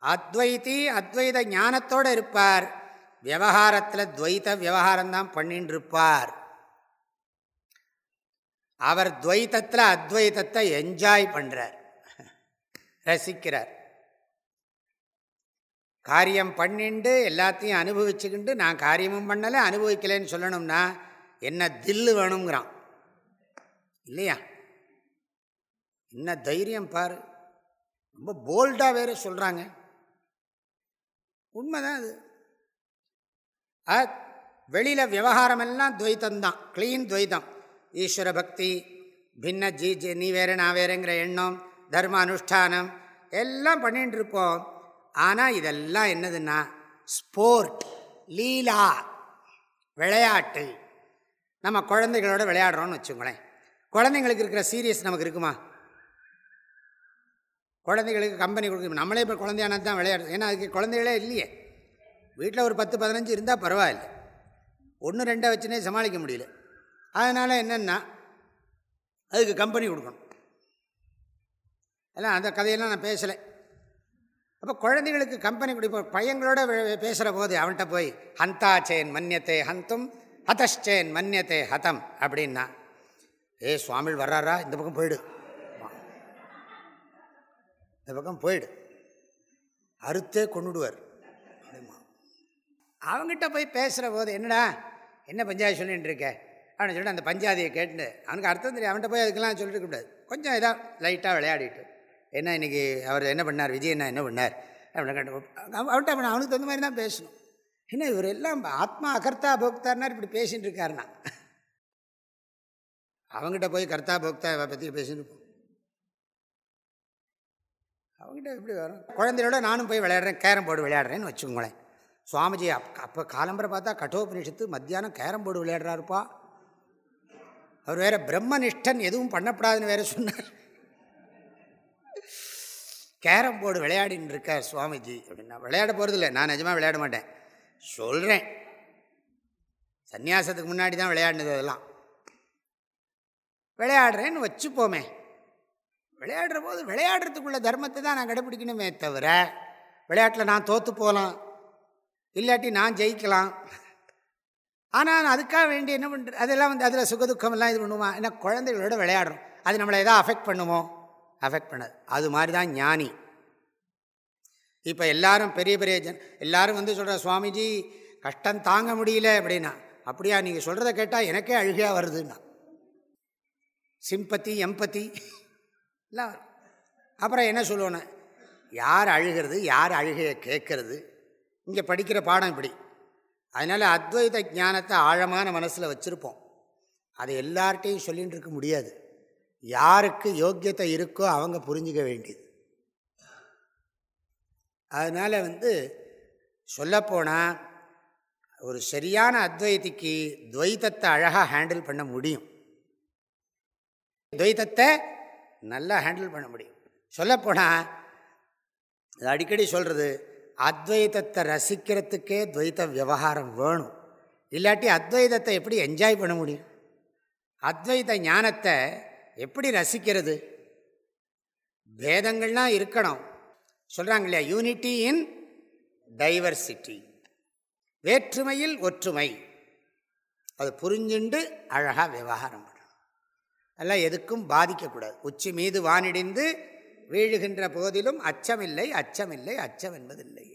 அத்வைத்தி அத்வைத ஞானத்தோடு இருப்பார். விவகாரத்தில் துவைத்த விவகாரம்தான் பண்ணின்னு இருப்பார் அவர் துவைத்தத்தில் அத்வைத்தத்தை என்ஜாய் பண்ணுறார் ரசிக்கிறார். காரியம் பண்ணிண்டு எல்லாத்தையும் அனுபவிச்சுக்கிண்டு நான் காரியமும் பண்ணலை அனுபவிக்கலைன்னு சொல்லணும்னா என்ன தில்லு வேணுங்கிறான். இல்லையா? என்ன தைரியம் பாரு. ரொம்ப போல்டாக வேறு சொல்கிறாங்க உண்மைதான் அது. ஆ வெளியில் விவகாரமெல்லாம் துவைத்தந்தான் க்ளீன் துவைத்தம். ஈஸ்வர பக்தி பின்ன ஜி ஜி நீ வேறு நான் வேறுங்கிற எண்ணம் தர்ம அனுஷ்டானம் எல்லாம் பண்ணிகிட்டு இருப்போம் ஆனால் இதெல்லாம் என்னதுன்னா ஸ்போர்ட் லீலா விளையாட்டு. நம்ம குழந்தைகளோட விளையாடுறோன்னு வச்சுக்கோங்களேன். குழந்தைங்களுக்கு இருக்கிற சீரியஸ் நமக்கு இருக்குமா? குழந்தைகளுக்கு கம்பெனி கொடுக்க நம்மளே இப்போ குழந்தையானது தான் விளையாடுறது ஏன்னா அதுக்கு குழந்தைகளே இல்லையே. வீட்டில் ஒரு பத்து பதினஞ்சு இருந்தால் பரவாயில்ல. ஒன்று ரெண்டாக வச்சுனே சமாளிக்க முடியல. அதனால் என்னென்னா அதுக்கு கம்பெனி கொடுக்கணும். எல்லாம் அந்த கதையெல்லாம் நான் பேசலை. அப்போ குழந்தைகளுக்கு கம்பெனி கொடுப்போம் பையங்களோட பேசுகிற போது அவன்கிட்ட போய் ஹந்தா சேன் மன்னியத்தை ஹந்தும் ஹதஷ்சேன் மன்னியத்தை ஹதம் அப்படின்னா ஏ சுவாமி வர்றாரா? இந்த பக்கம் போயிடு. இந்த பக்கம் போயிடு. அறுத்தே கொண்டுடுவார் அவங்ககிட்ட போய் பேசுகிற போது என்னடா என்ன பஞ்சாயத்து சொல்லிகிட்டு இருக்க அப்படின்னு சொல்லிட்டு அந்த பஞ்சாதியை கேட்டு அவனுக்கு அர்த்தம் தெரியும் அவன்கிட்ட போய் அதுக்கெல்லாம் சொல்லிட்டு கூடாது கொஞ்சம் இதாக லைட்டாக விளையாடிட்டு. என்ன இன்றைக்கி அவர் என்ன பண்ணார்? விஜய் என்ன என்ன பண்ணார்? அப்படின்னு கேட்டு அவன்கிட்ட அவனுக்கு தகுந்த மாதிரி தான் பேசணும். என்ன இவர் எல்லாம் ஆத்மா அகர்த்தா போக்தார்னா இப்படி பேசிகிட்டு இருக்காருனா அவங்ககிட்ட போய் கர்த்தா போக்தா பற்றி பேசிட்டு அவங்ககிட்ட எப்படி வரும்? குழந்தையோட நானும் போய் விளையாடுறேன் கேரம் போர்டு விளையாடுறேன்னு வச்சுக்கோங்களேன். சுவாமிஜி அப் அப்போ காலம்பரை பார்த்தா கட்டோபனிஷத்து மத்தியானம் கேரம் போர்டு விளையாடுறாருப்பா. அவர் வேறு பிரம்மனிஷ்டன் எதுவும் பண்ணப்படாதுன்னு வேற சொன்னார். கேரம் போர்டு விளையாடின்னு இருக்கார் சுவாமிஜி. அப்படின்னா விளையாட போகிறது இல்லை நான் நிஜமாக விளையாட மாட்டேன். சொல்கிறேன் சன்னியாசத்துக்கு முன்னாடி தான் விளையாடினது அதெல்லாம். விளையாடுறேன்னு வச்சுப்போமே. விளையாடுற போது விளையாடுறதுக்குள்ள தர்மத்தை தான் நான் கடைப்பிடிக்கணுமே தவிர விளையாட்டில் நான் தோற்று போகலாம். இல்லாட்டி நான் ஜெயிக்கலாம். ஆனால் அதுக்காக வேண்டி என்ன பண்ணுற அதெல்லாம் வந்து அதில் சுகதுக்கமெல்லாம் இது பண்ணுவான் ஏன்னா குழந்தைகளோட விளையாடுறோம். அது நம்மளை எதாவது அஃபெக்ட் பண்ணுமோ? அஃபெக்ட் பண்ணாது. அது மாதிரி தான் ஞானி. இப்போ எல்லாரும் பெரிய பெரிய ஜன் எல்லோரும் வந்து சொல்கிற சுவாமிஜி கஷ்டம் தாங்க முடியல அப்படின்னா அப்படியா நீங்கள் சொல்கிறத கேட்டால் எனக்கே அழுகையாக வருதுன்னா. சிம்பத்தி எம்பத்தி எல்லாம் அப்புறம் என்ன சொல்லுவோன்னு? யார் அழுகிறது யார் அழுகையை கேட்கறது? இங்கே படிக்கிற பாடம் இப்படி. அதனால் அத்வைத ஞானத்தை ஆழமான மனசில் வச்சுருப்போம். அதை எல்லார்ட்டையும் சொல்லிகிட்டு இருக்க முடியாது. யாருக்கு யோக்கியத்தை இருக்கோ அவங்க புரிஞ்சிக்க வேண்டியது. அதனால் வந்து சொல்லப்போனால் ஒரு சரியான அத்வைத்திக்கு துவைத்தத்தை அழகாக ஹேண்டில் பண்ண முடியும். துவைத்தத்தை நல்லா ஹேண்டில் பண்ண முடியும். சொல்லப்போனால் அது அடிக்கடி சொல்கிறது அத்வைதத்தை ரசிக்கிறதுக்கே துவைத்த விவகாரம் வேணும். இல்லாட்டி அத்வைதத்தை எப்படி என்ஜாய் பண்ண முடியும்? அத்வைத ஞானத்தை எப்படி ரசிக்கிறது? பேதங்கள்லாம் இருக்கணும். சொல்கிறாங்க இல்லையா? யூனிட்டி இன் டைவர்சிட்டி வேற்றுமையில் ஒற்றுமை. அது புரிஞ்சுண்டு அழகாக விவகாரம் அதெல்லாம் எதுக்கும் பாதிக்கக்கூடாது. உச்சி மீது வானிடிந்து வீழுகின்ற போதிலும் அச்சமில்லை அச்சமில்லை அச்சம் என்பதில்லை.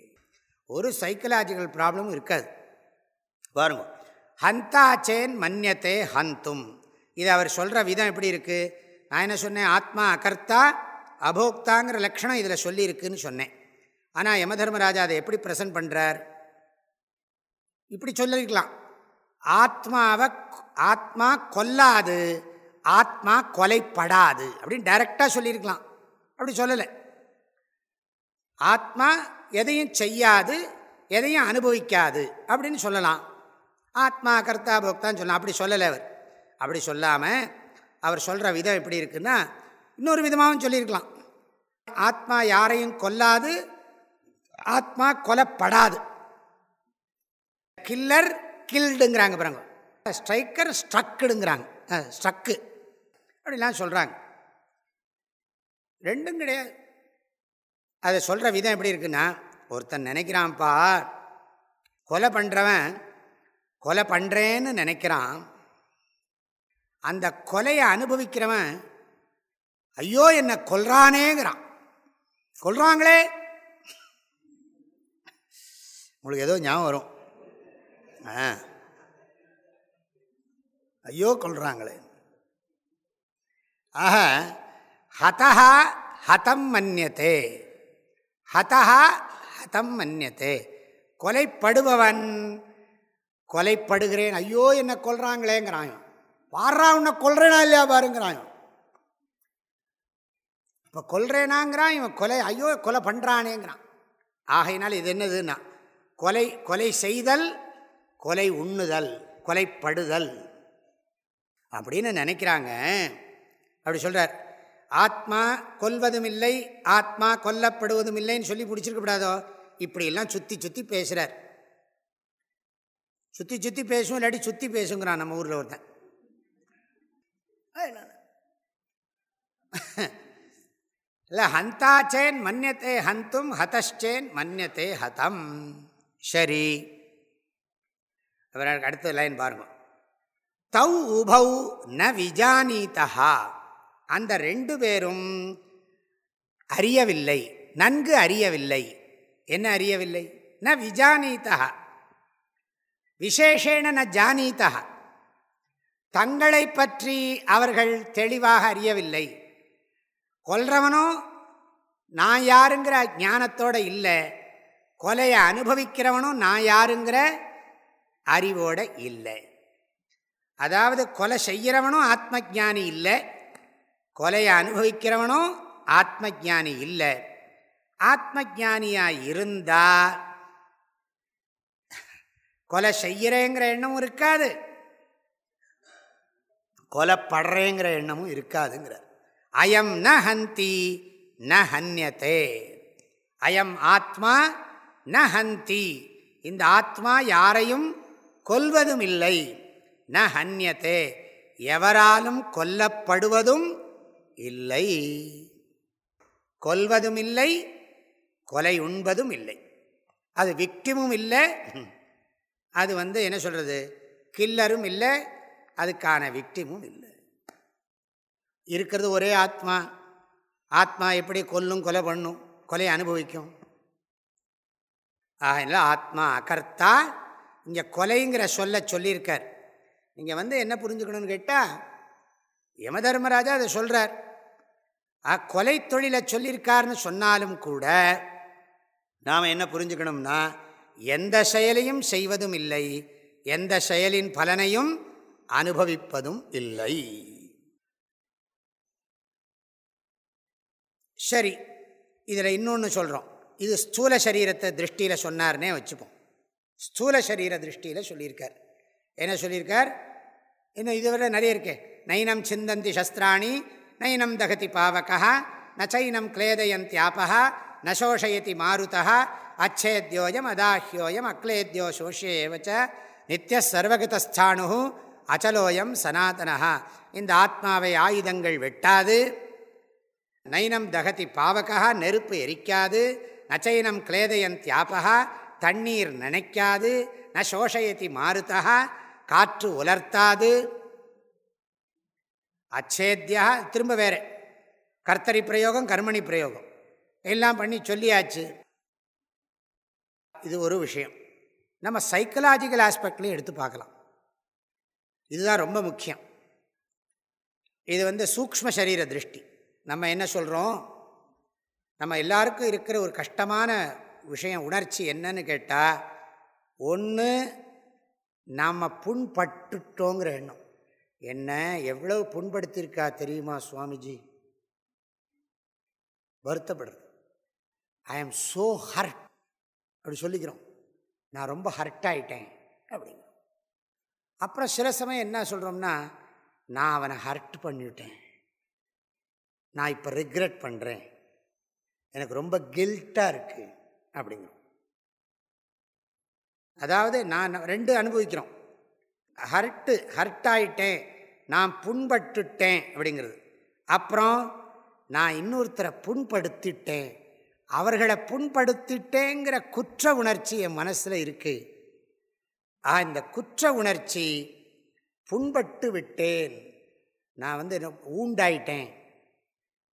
ஒரு சைக்கலாஜிக்கல் ப்ராப்ளமும் இருக்காது. பாருங்க. ஹந்தாச்சேன் மன்யத்தே ஹந்தும். இது அவர் சொல்கிற விதம் எப்படி இருக்குது நான் என்ன சொன்னேன்? ஆத்மா அகர்த்தா அபோக்தாங்கிற லக்ஷணம் இதில் சொல்லியிருக்குன்னு சொன்னேன். ஆனால் யம தர்மராஜா அதை எப்படி ப்ரெசன்ட் பண்ணுறார் இப்படி சொல்லியிருக்கலாம். ஆத்மாவை ஆத்மா கொல்லாது. ஆத்மா கொலைப்படாது அப்படின்னு டைரக்டாக சொல்லியிருக்கலாம். அப்படி சொல்லலை. ஆத்மா எதையும் செய்யாது எதையும் அனுபவிக்காது அப்படின்னு சொல்லலாம். ஆத்மா கர்த்தா போக்தான்னு சொல்லலாம். அப்படி சொல்லலை அவர். அப்படி சொல்லாமல் அவர் சொல்கிற விதம் எப்படி இருக்குன்னா இன்னொரு விதமாகவும் சொல்லியிருக்கலாம். ஆத்மா யாரையும் கொல்லாது ஆத்மா கொலப்படாது கில்லர் கில்டுங்கிறாங்க பாருங்க. ஸ்ட்ரைக்கர் ஸ்ட்ரக்குடுங்கிறாங்க ஸ்ட்ரக்கு அப்படிலாம் சொல்கிறாங்க ரெண்டும் கிடையாது. அதை சொல்கிற விதம் எப்படி இருக்குன்னா ஒருத்தன் நினைக்கிறான்ப்பா கொலை பண்ணுறவன் கொலை பண்ணுறேன்னு நினைக்கிறான். அந்த கொலையை அனுபவிக்கிறவன் ஐயோ என்னை கொல்றானேங்கிறான். கொல்றாங்களே? உங்களுக்கு ஏதோ ஞாபகம் வரும். ஐயோ கொல்றாங்களே. ஆக ஹதா ஹதம் மன்னியத்தே ஹதா ஹதம் மன்னியத்தே கொலைப்படுபவன் கொலைப்படுகிறேன். ஐயோ என்ன கொல்றாங்களேங்கிறான். பாடுறா உன்னை கொல்றேனா இல்லையா பாருங்கிறான். இப்போ கொல்றேனாங்கிறான் இவன் கொலை ஐயோ கொலை பண்ணுறானேங்கிறான் ஆகையினால் இது என்னதுன்னா கொலை கொலை செய்தல் கொலை உண்ணுதல் கொலைப்படுதல் அப்படின்னு நினைக்கிறாங்க. அப்படி சொல்கிறார் ஆத்மா கொல்வதும் இல்லை ஆத்மா கொல்லப்படுவதும் இல்லைன்னு சொல்லி பிடிச்சிருக்கப்படாதோ இப்படியெல்லாம் சுற்றி சுற்றி பேசுகிறார் சுற்றி சுற்றி பேசும் இல்லாட்டி சுற்றி பேசுங்கிறான் நம்ம ஊரில் ஒருத்தன். இல்லை ஹந்தாச்சேன் மன்யத்தே ஹந்தும் ஹதச்சேன் மன்யத்தே ஹதம். சரி. அவருக்கு அடுத்த லைன் பாருங்க. தௌ உபௌ ந விஜானீதா அந்த ரெண்டு பேரும் அறியவில்லை. நன்கு அறியவில்லை. என்ன அறியவில்லை? ந விஜானீதா விசேஷேன ந ஜானீதா தங்களை பற்றி அவர்கள் தெளிவாக அறியவில்லை. கொல்றவனும் நான் யாருங்கிற ஞானத்தோடு இல்லை. கொலையை அனுபவிக்கிறவனும் நான் யாருங்கிற அறிவோடு இல்லை. அதாவது கொலை செய்கிறவனும் ஆத்ம ஜானி இல்லை. கொலையை அனுபவிக்கிறவனும் ஆத்ம ஜானி இல்லை. ஆத்ம ஜானியாக இருந்தால் கொலை செய்கிறேங்கிற எண்ணமும் இருக்காது. கொலைப்படுறேங்கிற எண்ணமும் இருக்காதுங்கிறார். அயம் ந ஹந்தி ந ஹன்யத்தே அயம் ஆத்மா ந ஹந்தி. இந்த ஆத்மா யாரையும் கொல்வதும் இல்லை ந ஹன்யத்தே எவராலும் கொல்லப்படுவதும் இல்லை. கொல்வதும் இல்லை கொலை உண்பதும் இல்லை. அது விக்டிமும் இல்லை. அது வந்து என்ன சொல்கிறது கில்லரும் இல்லை அதுக்கான விக்டிமும் இல்லை. இருக்கிறது ஒரே ஆத்மா. ஆத்மா எப்படி கொல்லும் கொலை பண்ணும் கொலையை அனுபவிக்கும்? ஆகினால ஆத்மா அகர்த்தா இங்கே கொலைங்கிற சொல்ல சொல்லியிருக்கார். நீங்கள் வந்து என்ன புரிஞ்சுக்கணும்னு கேட்டால் யம தர்மராஜா அதை சொல்கிறார் கொலை தொழிலை சொல்லியிருக்காருன்னு சொன்னாலும் கூட நாம் என்ன புரிஞ்சுக்கணும்னா எந்த செயலையும் செய்வதும் இல்லை. எந்த செயலின் பலனையும் அனுபவிப்பதும் இல்லை. சரி இதில் இன்னொன்று சொல்கிறோம் இது ஸ்தூல சரீரத்தை திருஷ்டியில் சொன்னார்னே வச்சுப்போம். ஸ்தூல சரீர திருஷ்டியில் சொல்லியிருக்கார். என்ன சொல்லியிருக்கார்? இன்னும் இதுவரை நிறைய இருக்கே. நைனம் சிந்தந்தி சஸ்திராணி நைனம் தகதி பாவகா நச்சைனம் கிளேதயந்தியாபா நசோஷயதி மாருதா அச்சேத்யோயம் அதாஹ்யோயம் அக்லேத்யோ சோஷியேவச்ச நித்திய சர்வகதஸ்தானு அச்சலோயம் சனாதனா. இந்த ஆத்மாவை ஆயுதங்கள் வெட்டாது. நைனம் தகதி பாவகா நெருப்பு எரிக்காது. நச்சைனம் கிளேதயந்தியாபா தண்ணீர் நினைக்காது. ந சோஷயத்தி மாருதா காற்று உலர்த்தாது. அச்சேத்தியா திரும்ப வேறு. கர்த்தரி பிரயோகம் கர்மணி பிரயோகம். எல்லாம் பண்ணி சொல்லியாச்சு. இது ஒரு விஷயம். நம்ம சைக்கலாஜிக்கல் ஆஸ்பெக்ட்லையும் எடுத்து பார்க்கலாம். இதுதான் ரொம்ப முக்கியம். இது வந்து சூக்ம சரீர திருஷ்டி. நம்ம என்ன சொல்கிறோம் நம்ம எல்லாருக்கும் இருக்கிற ஒரு கஷ்டமான விஷயம் உணர்ச்சி என்னன்னு கேட்டால் ஒன்று நாம் புண்பட்டுட்டோங்கிற எண்ணம். என்ன எவ்வளவு புண்படுத்தியிருக்கா தெரியுமா சுவாமிஜி? வருத்தப்படுறது. ஐ ஆம் ஸோ ஹர்ட் அப்படி சொல்லிக்கிறோம். நான் ரொம்ப ஹர்ட் ஆயிட்டேன் அப்படிங்க. அப்புறம் சில சமயம் என்ன சொல்கிறோம்னா நான் அவனை ஹர்ட் பண்ணிவிட்டேன் நான் இப்போ ரிக்ரெட் பண்ணுறேன் எனக்கு ரொம்ப கில்ட்டாக இருக்குது அப்படிங்கிறோம். அதாவது நான் ரெண்டு அனுபவிக்கிறோம். ஹர்ட்டு ஹர்ட் ஆயிட்டேன் நான் புண்பட்டுட்டேன் அப்படிங்கிறது. அப்புறம் நான் இன்னொருத்தரை புண்படுத்திட்டேன். அவர்களை புண்படுத்திட்டேங்கிற குற்ற உணர்ச்சி என் மனசில் இருக்குது ஆ இந்த குற்ற உணர்ச்சி புண்பட்டு விட்டேன் நான் வந்து ஊண்டாயிட்டேன்.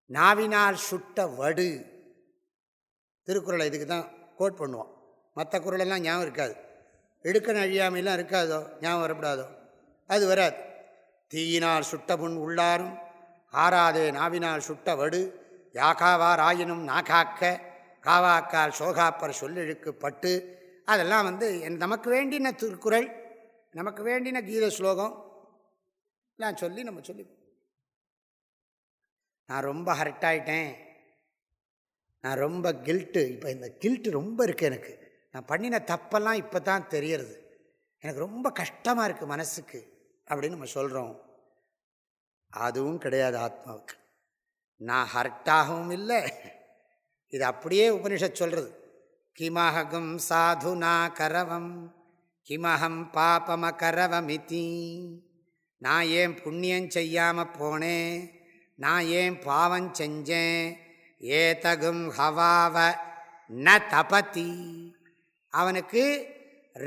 நாவினால் சுட்ட வடு. திருக்குறளை இதுக்கு தான் கோட் பண்ணுவோம். மற்ற குரலெல்லாம் ஞாபகம் இருக்காது. எடுக்க அழியாமையெல்லாம் இருக்காதோ? ஞாபகம் வரப்படாதோ? அது வராது. தீயினால் சுட்ட புண் உள்ளாரும் ஆறாதே நாவினால் சுட்ட வடு யாகாவார் ஆயினும் நாகாக்க காவாக்கால் சோகாப்பர் சொல்லெழுக்கு பட்டு. அதெல்லாம் வந்து நமக்கு வேண்டின திருக்குறள் நமக்கு வேண்டின கீத ஸ்லோகம். எல்லாம் சொல்லி நம்ம சொல்லி நான் ரொம்ப ஹர்ட் ஆயிட்டேன். நான் ரொம்ப கில்ட்டு. இப்போ இந்த கில்ட்டு ரொம்ப இருக்குது எனக்கு. நான் பண்ணின தப்பெல்லாம் இப்போ தான் தெரியறது. எனக்கு ரொம்ப கஷ்டமாக இருக்குது மனசுக்கு அப்படின்னு நம்ம சொல்கிறோம் அதுவும் கிடையாது ஆத்மாவுக்கு. நான் ஹர்ட்டாகவும் இல்லை. இது அப்படியே உபனிஷத் சொல்கிறது கிமஹகம் சாதுனா கரவம் கிமஹம் பாபமகரவமிதி நான் ஏன் புண்ணியம் செய்யாமல் போனேன் நான் ஏன் பாவம் செஞ்சேன்? ஏதகும் ஹவாவ ந தபதி. அவனுக்கு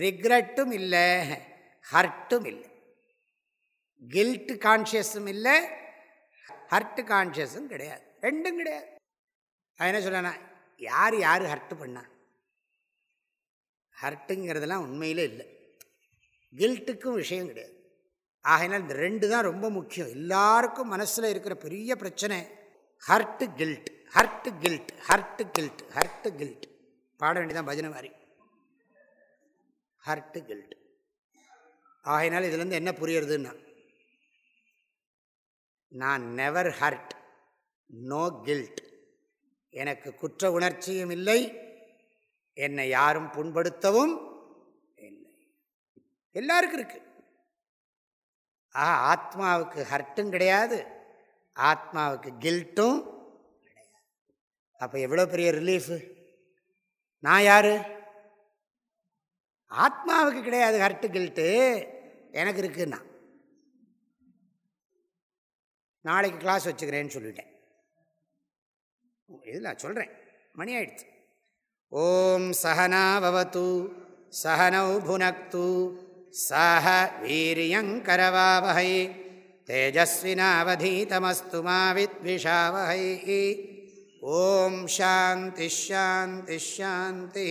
ரிக்ரெட்டும் இல்லை ஹர்ட்டும் இல்லை. கில்ட்டு கான்ஷியஸும் இல்லை ஹர்ட் கான்ஷியஸும் கிடையாது. ரெண்டும் கிடையாது. அது என்ன சொல்லனா யார் யார் ஹர்ட்டு பண்ணா? ஹர்ட்டுங்கிறதெல்லாம் உண்மையிலே இல்லை. கில்ட்டுக்கும் விஷயம் கிடையாது. ஆகையினால் இந்த ரெண்டு தான் ரொம்ப முக்கியம். எல்லாருக்கும் மனசில் இருக்கிற பெரிய பிரச்சனை hurt guilt hurt guilt hurt guilt hurt guilt பாட வேண்டியதான் பஜனை மாதிரி ஹர்ட்டு கில்ட் ஆகையினால் இதுலேருந்து என்ன புரியறதுன்னா நான் நெவர் ஹர்ட் நோ கில்ட் எனக்கு குற்ற உணர்ச்சியும் இல்லை என்னை யாரும் புண்படுத்தவும் இல்லை. எல்லாருக்கும் இருக்கு. ஆ ஆத்மாவுக்கு ஹர்ட்டும் கிடையாது ஆத்மாவுக்கு கில்ட்டும் கிடையாது. அப்போ எவ்வளோ பெரிய ரிலீஃபு நான் யார்? ஆத்மாவுக்கு கிடையாது ஹர்ட்டு கில்ட்டு எனக்கு இருக்குன்னா. நாளைக்கு கிளாஸ் வச்சுக்கிறேன்னு சொல்லிட்டேன். இது நான் சொல்கிறேன் மணி ஆயிடுச்சு. ஓம் சகனாவது சகனௌ புனக்து சஹ வீரியங்கரவாவகை தேஜஸ்வினாவதீதமஸ்து மாவித்விஷாவகை ஓம் சாந்தி ஷாந்தி ஷாந்தி